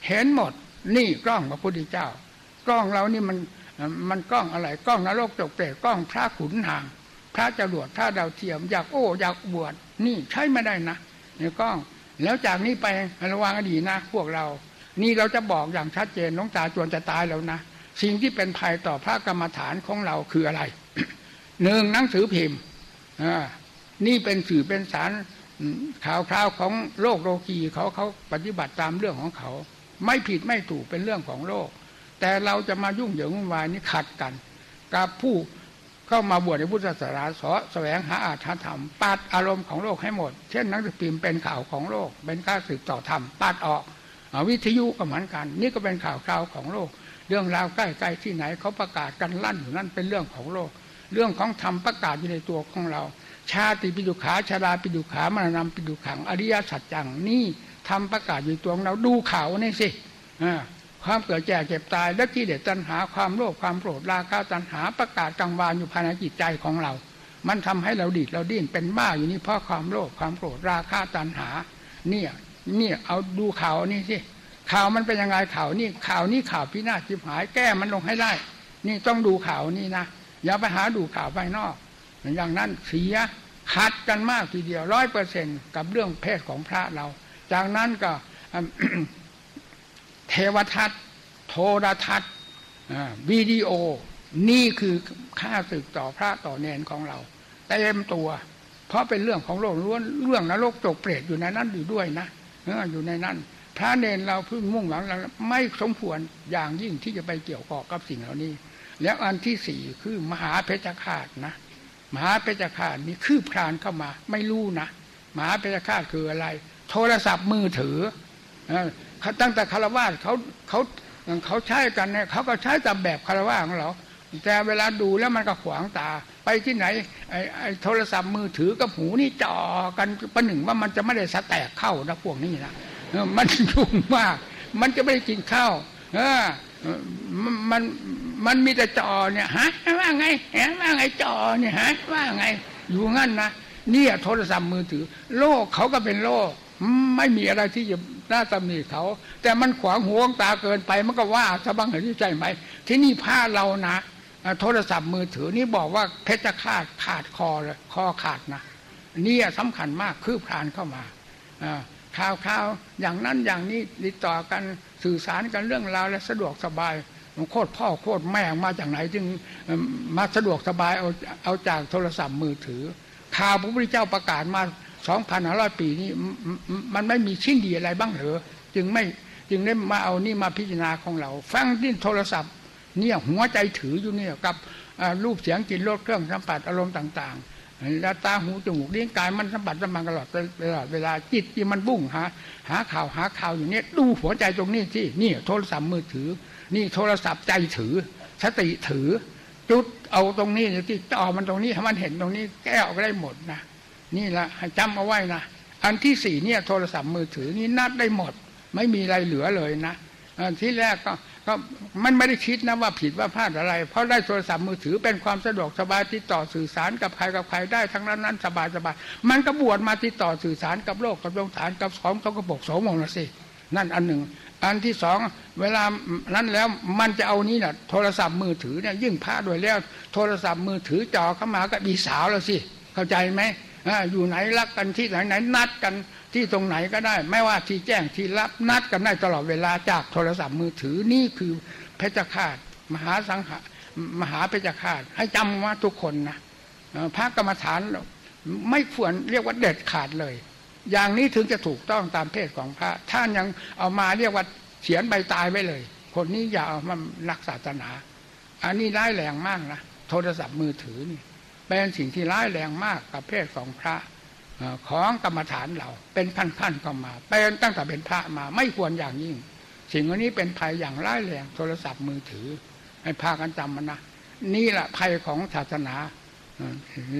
เห็นหมดนี่กล้องพระพุทธเจ้า กล้องเรานี่มันมันกล้องอะไรกล้องนรกจกเปรตกล้องพระขุนหาง พระจรวดพระดาวเทียมอยากโอ้อยากบวชนี่ใช้ไม่ได้นะในกล้อง แล้วจากนี้ไประวังอดีนะพวกเรา นี่เราจะบอกอย่างชัดเจนน้องตาจวนจะตายแล้วนะสิ่งที่เป็นภัยต่อพระกรรมฐานของเราคืออะไรหนึ่งหนังสือพิมพ์นี่เป็นสื่อเป็นสารข่าวคราวของโลกโลกีเขาเขาปฏิบัติตามเรื่องของเขา ไม่ผิดไม่ถูกเป็นเรื่องของโลก แต่เราจะมายุ่งเหยิงวุ่นวายนี่ขัดกัน กับผู้เข้ามาบวชในพุทธศาสนาสอแสวงหาอาถรรมปัดอารมณ์ของโลกให้หมด เช่นนังสือพิมพ์เป็นข่าวของโลก เป็นกาสืบต่อธรรมปัดออกวิทยุก็เหมือนกัน นี่ก็เป็นข่าวคราวของโลก เรื่องราวใกล้ๆที่ไหนเขาประกาศกันลั่นอยู่นั่นเป็นเรื่องของโลก เรื่องของธรรมประกาศอยู่ในตัวของเรา ชาติปิดุขาชาราปิดุขามานำปิดุขังอริยสัจจังนี่ทำประกาศอยู่ตัวของเราดูข่าวนี่สิอ่า ความเกิดแก่เจ็บตายและกิเลสตัณหาความโลภความโกรธราคะตัณหาประกาศกลางวานอยู่ภายในจิตใจของเรา มันทำให้เราดิดเราดิ้นเป็นบ้าอยู่นี่เพราะความโลภความโกรธราคะตัณหา เนี่ยเนี่ยเอาดูข่าวนี่สิข่าวมันเป็นยังไงข่าวนี่ข่าวนี่ข่าวพินาศจิบหายแก้มันลงให้ได้ นี่ต้องดูข่าวนี่นะอย่าไปหาดูข่าวภายนอกอย่างนั้นเสียขัดกันมากทีเดียวร้อยเปอร์เซนกับเรื่องเพศของพระเรา จากนั้นก็ เทวทัศน์ โทรทัศน์วิดีโอ นี่คือค่าศึกต่อพระต่อเนนของเราเต็มตัว เพราะเป็นเรื่องของโลกล้วนเรื่องนรกจกเปรตอยู่ในนั้นอยู่ด้วยนะอยู่ในนั้น พระเนนเราเพิ่งมุ่งหวังเราไม่สมควรอย่างยิ่งที่จะไปเกี่ยวข้องกับสิ่งเหล่านี้ แล้วอันที่สี่คือมหาเพชฌฆาตนะมหาเปจฆาตนี่คืบคลานเข้ามา ไม่รู้นะมหาเปจฆาตคืออะไร โทรศัพท์มือถือ ตั้งแต่คารวะเขาเขาเขาใช้กันเนี่ยเขาก็ใช้ตามแบบคารวะของเรา แต่เวลาดูแล้วมันก็ขวางตา ไปที่ไหนไอ้ไอโทรศัพท์มือถือกับหูนี่จ่อกันประหนึ่งว่ามันจะไม่ได้สแตกเข้านะพวกนี้นะมันยุ่งมาก มันจะไม่ได้กินข้าวเออมันมันมีแต่จอเนี่ยฮะว่าไงเห็นว่าไงจอเนี่ยฮะว่าไง อยู่งั้นนะเนี่ยโทรศัพท์มือถือ โลกเขาก็เป็นโลก ไม่มีอะไรที่จะ น่าตำหนิเขา แต่มันขวางหัวตาเกินไป มันก็ว่าสะบังเห็นที่ใจไหม ที่นี่ผ้าเรานะโทรศัพท์มือถือนี่บอกว่าเพชรขาดขาดคอเลยคอขาดนะนี่สำคัญมากคือพรานเข้ามาข่าวข่าวอย่างนั้นอย่างนี้ติดต่อกันสื่อสารกันเรื่องราวและสะดวกสบายโคตรพ่อโคตรแม่มาจากไหนจึงมาสะดวกสบายเอาเอาจากโทรศัพท์มือถือข่าวพระพุทธเจ้าประกาศมา สองพันห้าร้อยปีนี้มันไม่มีชิ้นดีอะไรบ้างเหรอจึงไม่จึงได้มาเอานี่มาพิจารณาของเรา ฟังที่โทรศัพท์ เนี่ยหัวใจถืออยู่เนี่ยกับรูปเสียงกินรสเครื่องสัมผัสอารมณ์ต่างๆแล้วตาหูจมูกเลี้ยงกายมันสัมผัสสัมพันตลอดเวลาเวลาจิตที่มันบุ้งหาหาข่าวหาข่าวอยู่เนี่ยดูหัวใจตรงนี้ที่นี่โทรศัพท์มือถือ นี่โทรศัพท์ใจถือ สติถือจุดเอาตรงนี้ที่ต่อมันตรงนี้ให้มันเห็นตรงนี้แก้ออกได้หมดนะ นี่ละจำเอาไว้นะอันที่สี่เนี่ยโทรศัพท์มือถือนี่นัดได้หมด ไม่มีอะไรเหลือเลยนะอันที่แรกก็ก็มันไม่ได้คิดนะว่าผิดว่าพลาดอะไร เพราะได้โทรศัพท์มือถือเป็นความสะดวกสบายติดต่อสื่อสารกับใครกับใครได้ทั้งนั้นนั้นสบายสบายมันก็บวชมาติดต่อสื่อสารกับโลกกับดวงฐานกับสองเขาก็ปกสมองละสินั่นอันหนึ่ง อันที่สองเวลานั้นแล้วมันจะเอานี้แหละโทรศัพท์มือถือเนี่ยยิ่งพระด้วยแล้ว โทรศัพท์มือถือจอเข้ามาก็ดีสาวแล้วสิเข้าใจไหม อยู่ไหนรักกันที่ไหนไหนนัดกันที่ตรงไหนก็ได้ ไม่ว่าที่แจ้งที่รับนัดกันได้ตลอดเวลาจากโทรศัพท์มือถือนี่คือเพชฌฆาตมหาสังหมหาเพชฌฆาตให้จำว่าทุกคนนะพระกรรมฐานไม่ควรเรียกว่าเด็ดขาดเลย อย่างนี้ถึงจะถูกต้องตามเพศของพระ ท่านยังเอามาเรียกว่าเขียนใบตายไว้เลย คนนี้อย่าเอามานักศาสนา อันนี้ร้ายแรงมากนะโทรศัพท์มือถือนี่ เป็นสิ่งที่ร้ายแรงมากกับเพศของพระของกรรมฐานเราเป็นขั้นๆก็มาเป็นตั้งแต่เป็นพระมาไม่ควรอย่างยิ่ง สิ่งอันนี้เป็นภัยอย่างร้ายแรงโทรศัพท์มือถือให้พากันจำมันนะนี่แหละภัยของศาสนา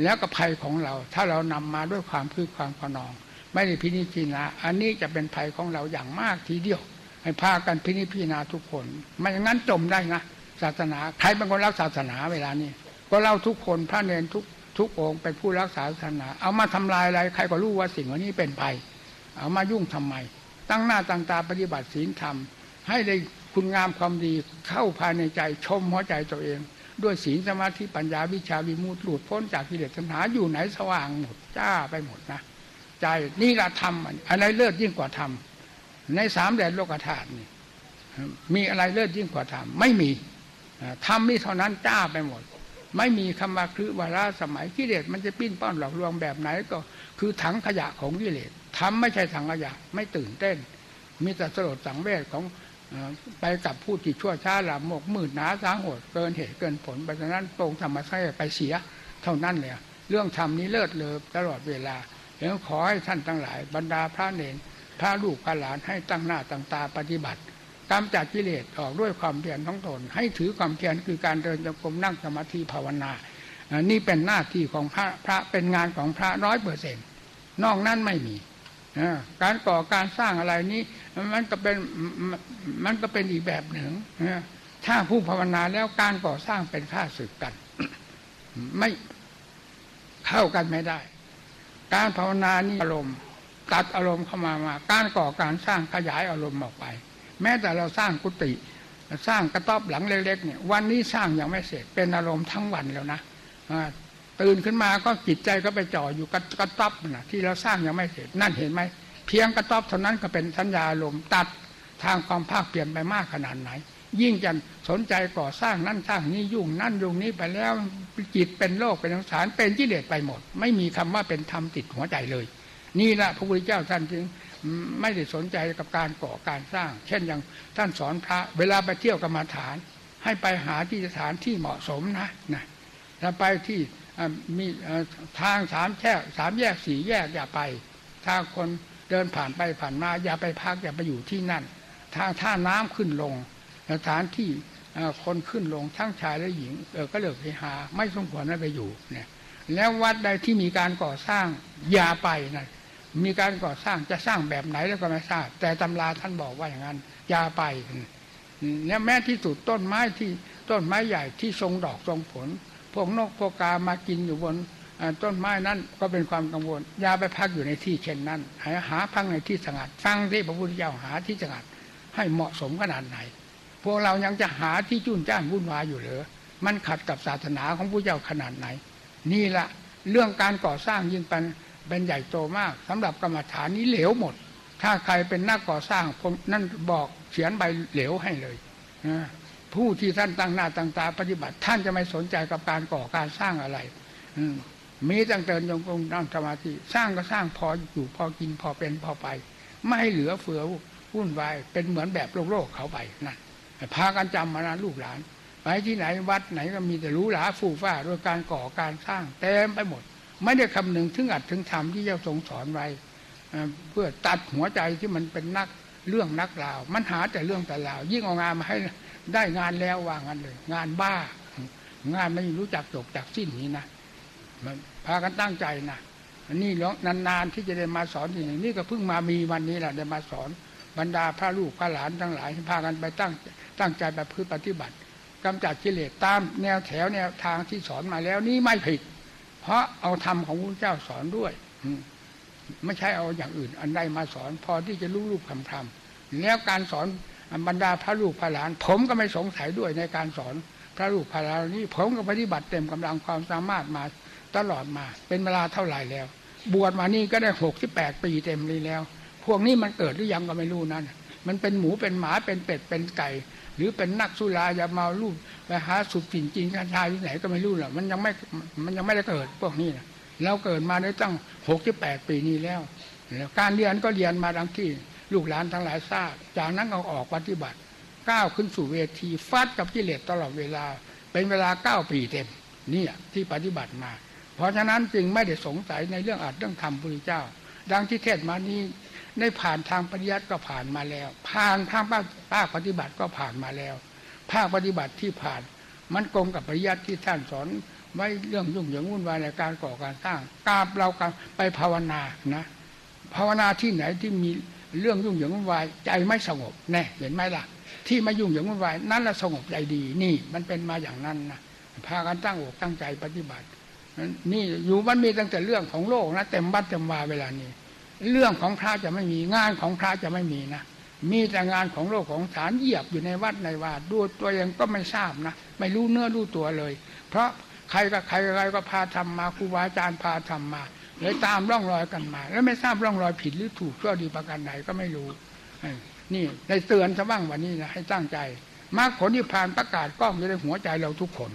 แล้วก็ภัยของเรา ถ้าเรานำมาด้วยความคือความขนอง ไม่ได้พินิจพิจารณาอันนี้จะเป็นภัยของเราอย่างมากทีเดียว ให้พากันพินิจพิจารณาทุกคน ไม่อย่างนั้นจมได้นะศาสนาใครเป็นคนรักศาสนาเวลานี้ ก็เราทุกคนพระเนรทุกทุกองค์เป็นผู้รักษาศาสนา เอามาทำลายอะไรใครก็รู้ว่าสิ่งเหล่านี้เป็นภัย เอามายุ่งทำไม ตั้งหน้าตั้งตาปฏิบัติศีลธรรม ให้ได้คุณงามความดีเข้าภายในใจชมหัวใจตัวเอง ด้วยศีลสมาธิปัญญาวิชาวิมุตติหลุดพ้นจากกิเลสตัณหาอยู่ไหนสว่างหมดจ้าไปหมดนะใจนี่ละธรรมอะไรเลิศยิ่งกว่าธรรมในสามแดนโลกธาตุนี่มีอะไรเลิศยิ่งกว่าธรรมไม่มีธรรมนี่เท่านั้นจ้าไปหมด ไม่มีคำว่าคือวาระสมัยกิเลสมันจะปิ้นป้อนหลอกลวงแบบไหนก็ คือถังขยะของกิเลสทำไม่ใช่ถังขยะไม่ตื่นเต้น มีแต่สลดสังเวชของไปกับผู้ที่ชั่วช้าหลับหมกมืดหนาสาหดเกินเหตุเกินผลไปฉะนั้นตรงธรรมชาติไปเสียเท่านั้นเลยเรื่องธรรมนี้เลิศเลอตลอดเวลาแล้วขอให้ท่านทั้งหลาย บรรดาพระเนรพระลูกพระหลานให้ตั้งหน้าตั้งตาปฏิบัติ กำจัดกิเลสออกด้วยความเพียรทั้งตน ให้ถือความเพียรคือการเดินจงกรมนั่งสมาธิภาวนา นี่เป็นหน้าที่ของพระพระเป็นงานของพระร้อยเปอร์เซ็นต์นอกนั้นไม่มีการก่อการสร้างอะไรนี้มันก็เป็นมันก็เป็นอีกแบบหนึ่งถ้าผู้ภาวนาแล้วการก่อสร้างเป็นข้าศึกกัน ไม่เข้ากันไม่ได้ การภาวนานี่อารมณ์ตัดอารมณ์เข้ามามา การก่อการสร้างขยายอารมณ์ออกไป แม้แต่เราสร้างกุฏิสร้างกระต๊อบหลังเล็กๆเนี่ยวันนี้สร้างยังไม่เสร็จเป็นอารมณ์ทั้งวันแล้วนะตื่นขึ้นมาก็จิตใจก็ไปจ่ออยู่กระกระต๊อบนะที่เราสร้างยังไม่เสร็จนั่นเห็นไหมเพียงกระต๊อบเท่านั้นก็เป็นสัญญาลมตัดทางความภาคเปลี่ยนไปมากขนาดไหน ยิ่งจะสนใจก่อสร้างนั่นสร้างนี้ยุ่งนั่นยุ่งนี้ไปแล้วจิตเป็นโลกเป็นสงสารเป็นกิเลสไปหมด ไม่มีคำว่าเป็นธรรมติดหัวใจเลย นี่แหละพระพุทธเจ้าท่านจึง ไม่ได้สนใจกับการก่อการสร้าง เช่นอย่างท่านสอนพระ เวลาไปเที่ยวกรรมาฐาน ให้ไปหาที่สถานที่เหมาะสมนะนะถ้าไปที่มีทางสามแช่สามแยกสี่แยกอย่าไป ถ้าคนเดินผ่านไปผ่านมาอย่าไปพักอย่าไปอยู่ที่นั่นถ้าถ้าน้ำขึ้นลง สถานที่คนขึ้นลงทั้งชายและหญิงเออก็เลิกไปหา ไม่สมควรนั่นไปอยู่เนี่ยแล้ววัดใดที่มีการก่อสร้างอย่าไปนะ มีการก่อสร้างจะสร้างแบบไหนแล้วก็ไม่ทราบ แต่ตำราท่านบอกว่าอย่างนั้นอย่าไปเนี่ยแม้ที่สุดต้นไม้ที่ต้นไม้ใหญ่ที่ทรงดอกทรงผล พวกนกพวกกามากินอยู่บนต้นไม้นั้นก็เป็นความกังวลอย่าไปพักอยู่ในที่เช่นนั้น หาหาพักในที่สงัดฟังที่พระพุทธเจ้าหาที่สงัดให้เหมาะสมขนาดไหน พวกเรายังจะหาที่จุนจ้านวุ่นวายอยู่เหรอมันขัดกับศาสนาของพระเจ้าขนาดไหน นี่ละเรื่องการก่อสร้างยิ่งเป็น เป็นใหญ่โตมากสำหรับกรรมฐานนี้เหลวหมด ถ้าใครเป็นนักก่อสร้างผมนั่นบอกเขียนใบเหลวให้เลยผู้ที่ท่านตั้งหน้าตั้งตาปฏิบัติ ท่านจะไม่สนใจกับการก่อการสร้างอะไรมีตั้งเตินยงคงนั่งสมาธิสร้างก็สร้างพออยู่พอกินพอเป็นพอไป ไม่เหลือเฟือวุ่นวายเป็นเหมือนแบบโลกโลกเขาไปนั่นพากันจำมานะลูกหลาน ไปที่ไหนวัดไหนก็มีแต่รู้หลาฟูฟ้าด้วยการก่อการสร้างเต็มไปหมด ไม่ได้คำนึงถึงอัดถึงธรรมที่เจ้าทรงสอนไว้เพื่อตัดหัวใจที่มันเป็นนักเรื่องนักลาว มันหาแต่เรื่องแต่ลาว ยิ่งเอางานมาให้ได้งานแล้วว่างันเลย งานบ้า งานไม่รู้จักจบจากสิ้นนี้นะมันพากันตั้งใจนะนี่แล้วนานๆที่จะได้มาสอนทีนึ่งนี่ก็เพิ่งมามีวันนี้แหละได้มาสอนบรรดาพระลูกพระหลานทั้งหลายพากันไปตั้งตั้งใจแบบพืชปฏิบัติกำจัดกิเลสตามแนวแถวแนวทางที่สอนมาแล้วนี่ไม่ผิด เพราะเอาธรรมของพระเจ้าสอนด้วยไม่ใช่เอาอย่างอื่น อันใดมาสอน พอที่จะรู้รูปคำธรรมแล้วการสอนบรรดาพระลูกพระหลาน ผมก็ไม่สงสัยด้วยในการสอนพระลูกพระหลานนี้ผมก็ปฏิบัติเต็มกำลังความสามารถมาตลอดมา เป็นเวลาเท่าไหร่แล้ว บวชมานี่ก็ได้หกสิบแปดปีเต็มเลยแล้ว พวกนี้มันเกิดหรือยังก็ไม่รู้นั่นมันเป็นหมูเป็นหมาเป็นเป็ดเป็นไก่ หรือเป็นนักสุรายาเมาลูกไปหาสุดจริงจริงกัญชายที่ไหนก็ไม่รู้หรอกมันยังไม่มันยังไม่ได้เกิดพวกนี้นะเราเกิดมาได้ตั้งหกสิบแปดปีนี้แล้วแล้วการเรียนก็เรียนมาดังที่ลูกหลานทั้งหลายทราบ จากนั้นเอาออกปฏิบัติก้าวขึ้นสู่เวทีฟาดกับกิเลสตลอดเวลา เป็นเวลาเก้าปีเต็มนี่ที่ปฏิบัติมา เพราะฉะนั้นจึงไม่ได้สงสัยในเรื่องอัดเรื่องธรรมพุทธเจ้า ดังที่เทศมานี้ ในผ่านทางปฏิยัติก็ผ่านมาแล้ว ผ่านทางภาคปฏิบัติก็ผ่านมาแล้ว ภาคปฏิบัติที่ผ่าน มันกลมกับปริยัติที่ท่านสอนไว้เรื่องยุ่งเหยิงวุ่นวายในการก่อการสร้างกาบเรากันไปภาวนานะ ภาวนาที่ไหนที่มีเรื่องยุ่งเหยิงวุ่นวายใจไม่สงบแน่เห็นไหมล่ะ ที่มายุ่งเหยิงวุ่นวายนั่นละสงบใจดี นี่มันเป็นมาอย่างนั้นนะพากันตั้งอกตั้งใจปฏิบัตินี่อยู่มันมีตั้งแต่เรื่องของโลกนะเต็มบัดเต็มวาเวลานี้ เรื่องของพระจะไม่มีงานของพระจะไม่มีนะมีแต่งานของโลกของฐานเหยียบอยู่ในวัดในวาดดูตัวเองก็ไม่ทราบนะไม่รู้เนื้อรู้ตัวเลย เพราะใครก็ใครใครก็พาทำมาครูบาอาจารย์พาทำมาเลยตามร่องรอยกันมา แล้วไม่ทราบร่องรอยผิดหรือถูกชั่วดีประการใดก็ไม่รู้นี่ในเตือนซะบ้างวันนี้นะให้ตั้งใจมรรคผลที่ผ่านประกาศกล้องอยู่ในหัวใจเราทุกคน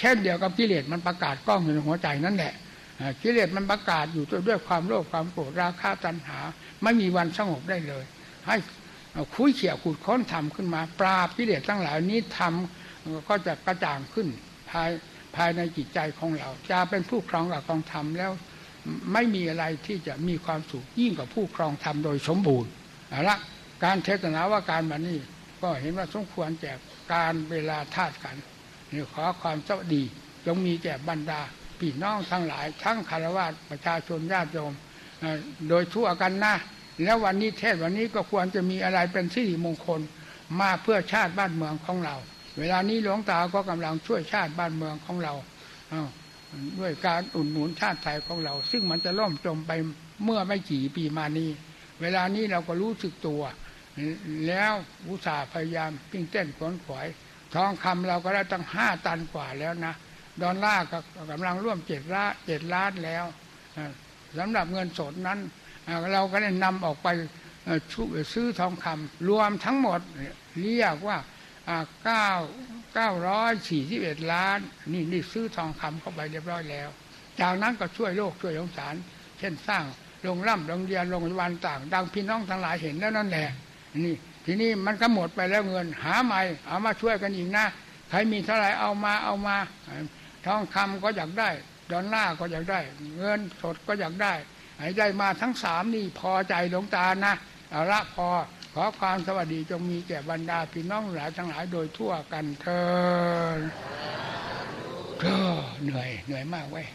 เช่นเดียวกับกิเลสมันประกาศกล้องอยู่ในหัวใจนั่นแหละ กิเลสมันประกาศอยู่ด้วยความโลภความโกรธราคะตัณหา ไม่มีวันสงบได้เลย ให้คุยเขี่ยขุดค้นทำขึ้นมา ปราบกิเลสทั้งหลายนี้ทำก็จะกระจ่างขึ้นภายภายในจิตใจของเรา จะเป็นผู้ครองหลักกองธรรมแล้ว ไม่มีอะไรที่จะมีความสุขยิ่งกว่าผู้ครองธรรมโดยสมบูรณ์เอาละการเทศนาว่าการมานี่ก็เห็นว่าสมควรแก่การเวลาทาดกันขอความสวัสดีจงมีแก่บรรดา พี่น้องทั้งหลาย ทั้งคารวะประชาชนญาติโยมโดยทั่วกันนะแล้ววันนี้เทศวันนี้ก็ควรจะมีอะไรเป็นสิริมงคลมาเพื่อชาติบ้านเมืองของเรา เวลานี้หลวงตาก็กำลังช่วยชาติบ้านเมืองของเราด้วยการอุดหนุนชาติไทยของเรา ซึ่งมันจะล่มจมไปเมื่อไม่กี่ปีมานี้ เวลานี้เราก็รู้สึกตัว แล้วอุตสาห์พยายาม ปิ้งเต้นขวนขวายทองคำเราก็ได้ตั้งห้าตันกว่าแล้วนะ ดอลลาร์ก็กำลังร่วมเจ็ดล้านเจ็ดล้านแล้วสำหรับเงินสดนั้น เราก็ได้นำออกไปซื้อทองคำรวมทั้งหมดเรียกว่าเก้าเก้าร้อยสี่สิบเอ็ดล้าน นี่นี่ซื้อทองคำเข้าไปเรียบร้อยแล้ว จากนั้นก็ช่วยโลกช่วยสงสาร เช่นสร้างโรงร่ำโรงเรียนโรงพยาบาลต่าง ดังพี่น้องทั้งหลายเห็นแล้วนั่นแหละนี่ทีนี้มันก็หมดไปแล้วเงินหาใหม่เอามาช่วยกันอีกนะใครมีเท่าไหร่เอามาเอามา ทองคำก็อยากได้ ดอลลาร์ก็อยากได้ เงินสดก็อยากได้ให้ได้มาทั้งสามนี่พอใจหลวงตานะเอาละพอขอความสวัสดีจงมีแก่บรรดาพี่น้องหลายทั้งหลายโดยทั่วกันเธอเธอเหนื่อยเหนื่อยมากเว้ย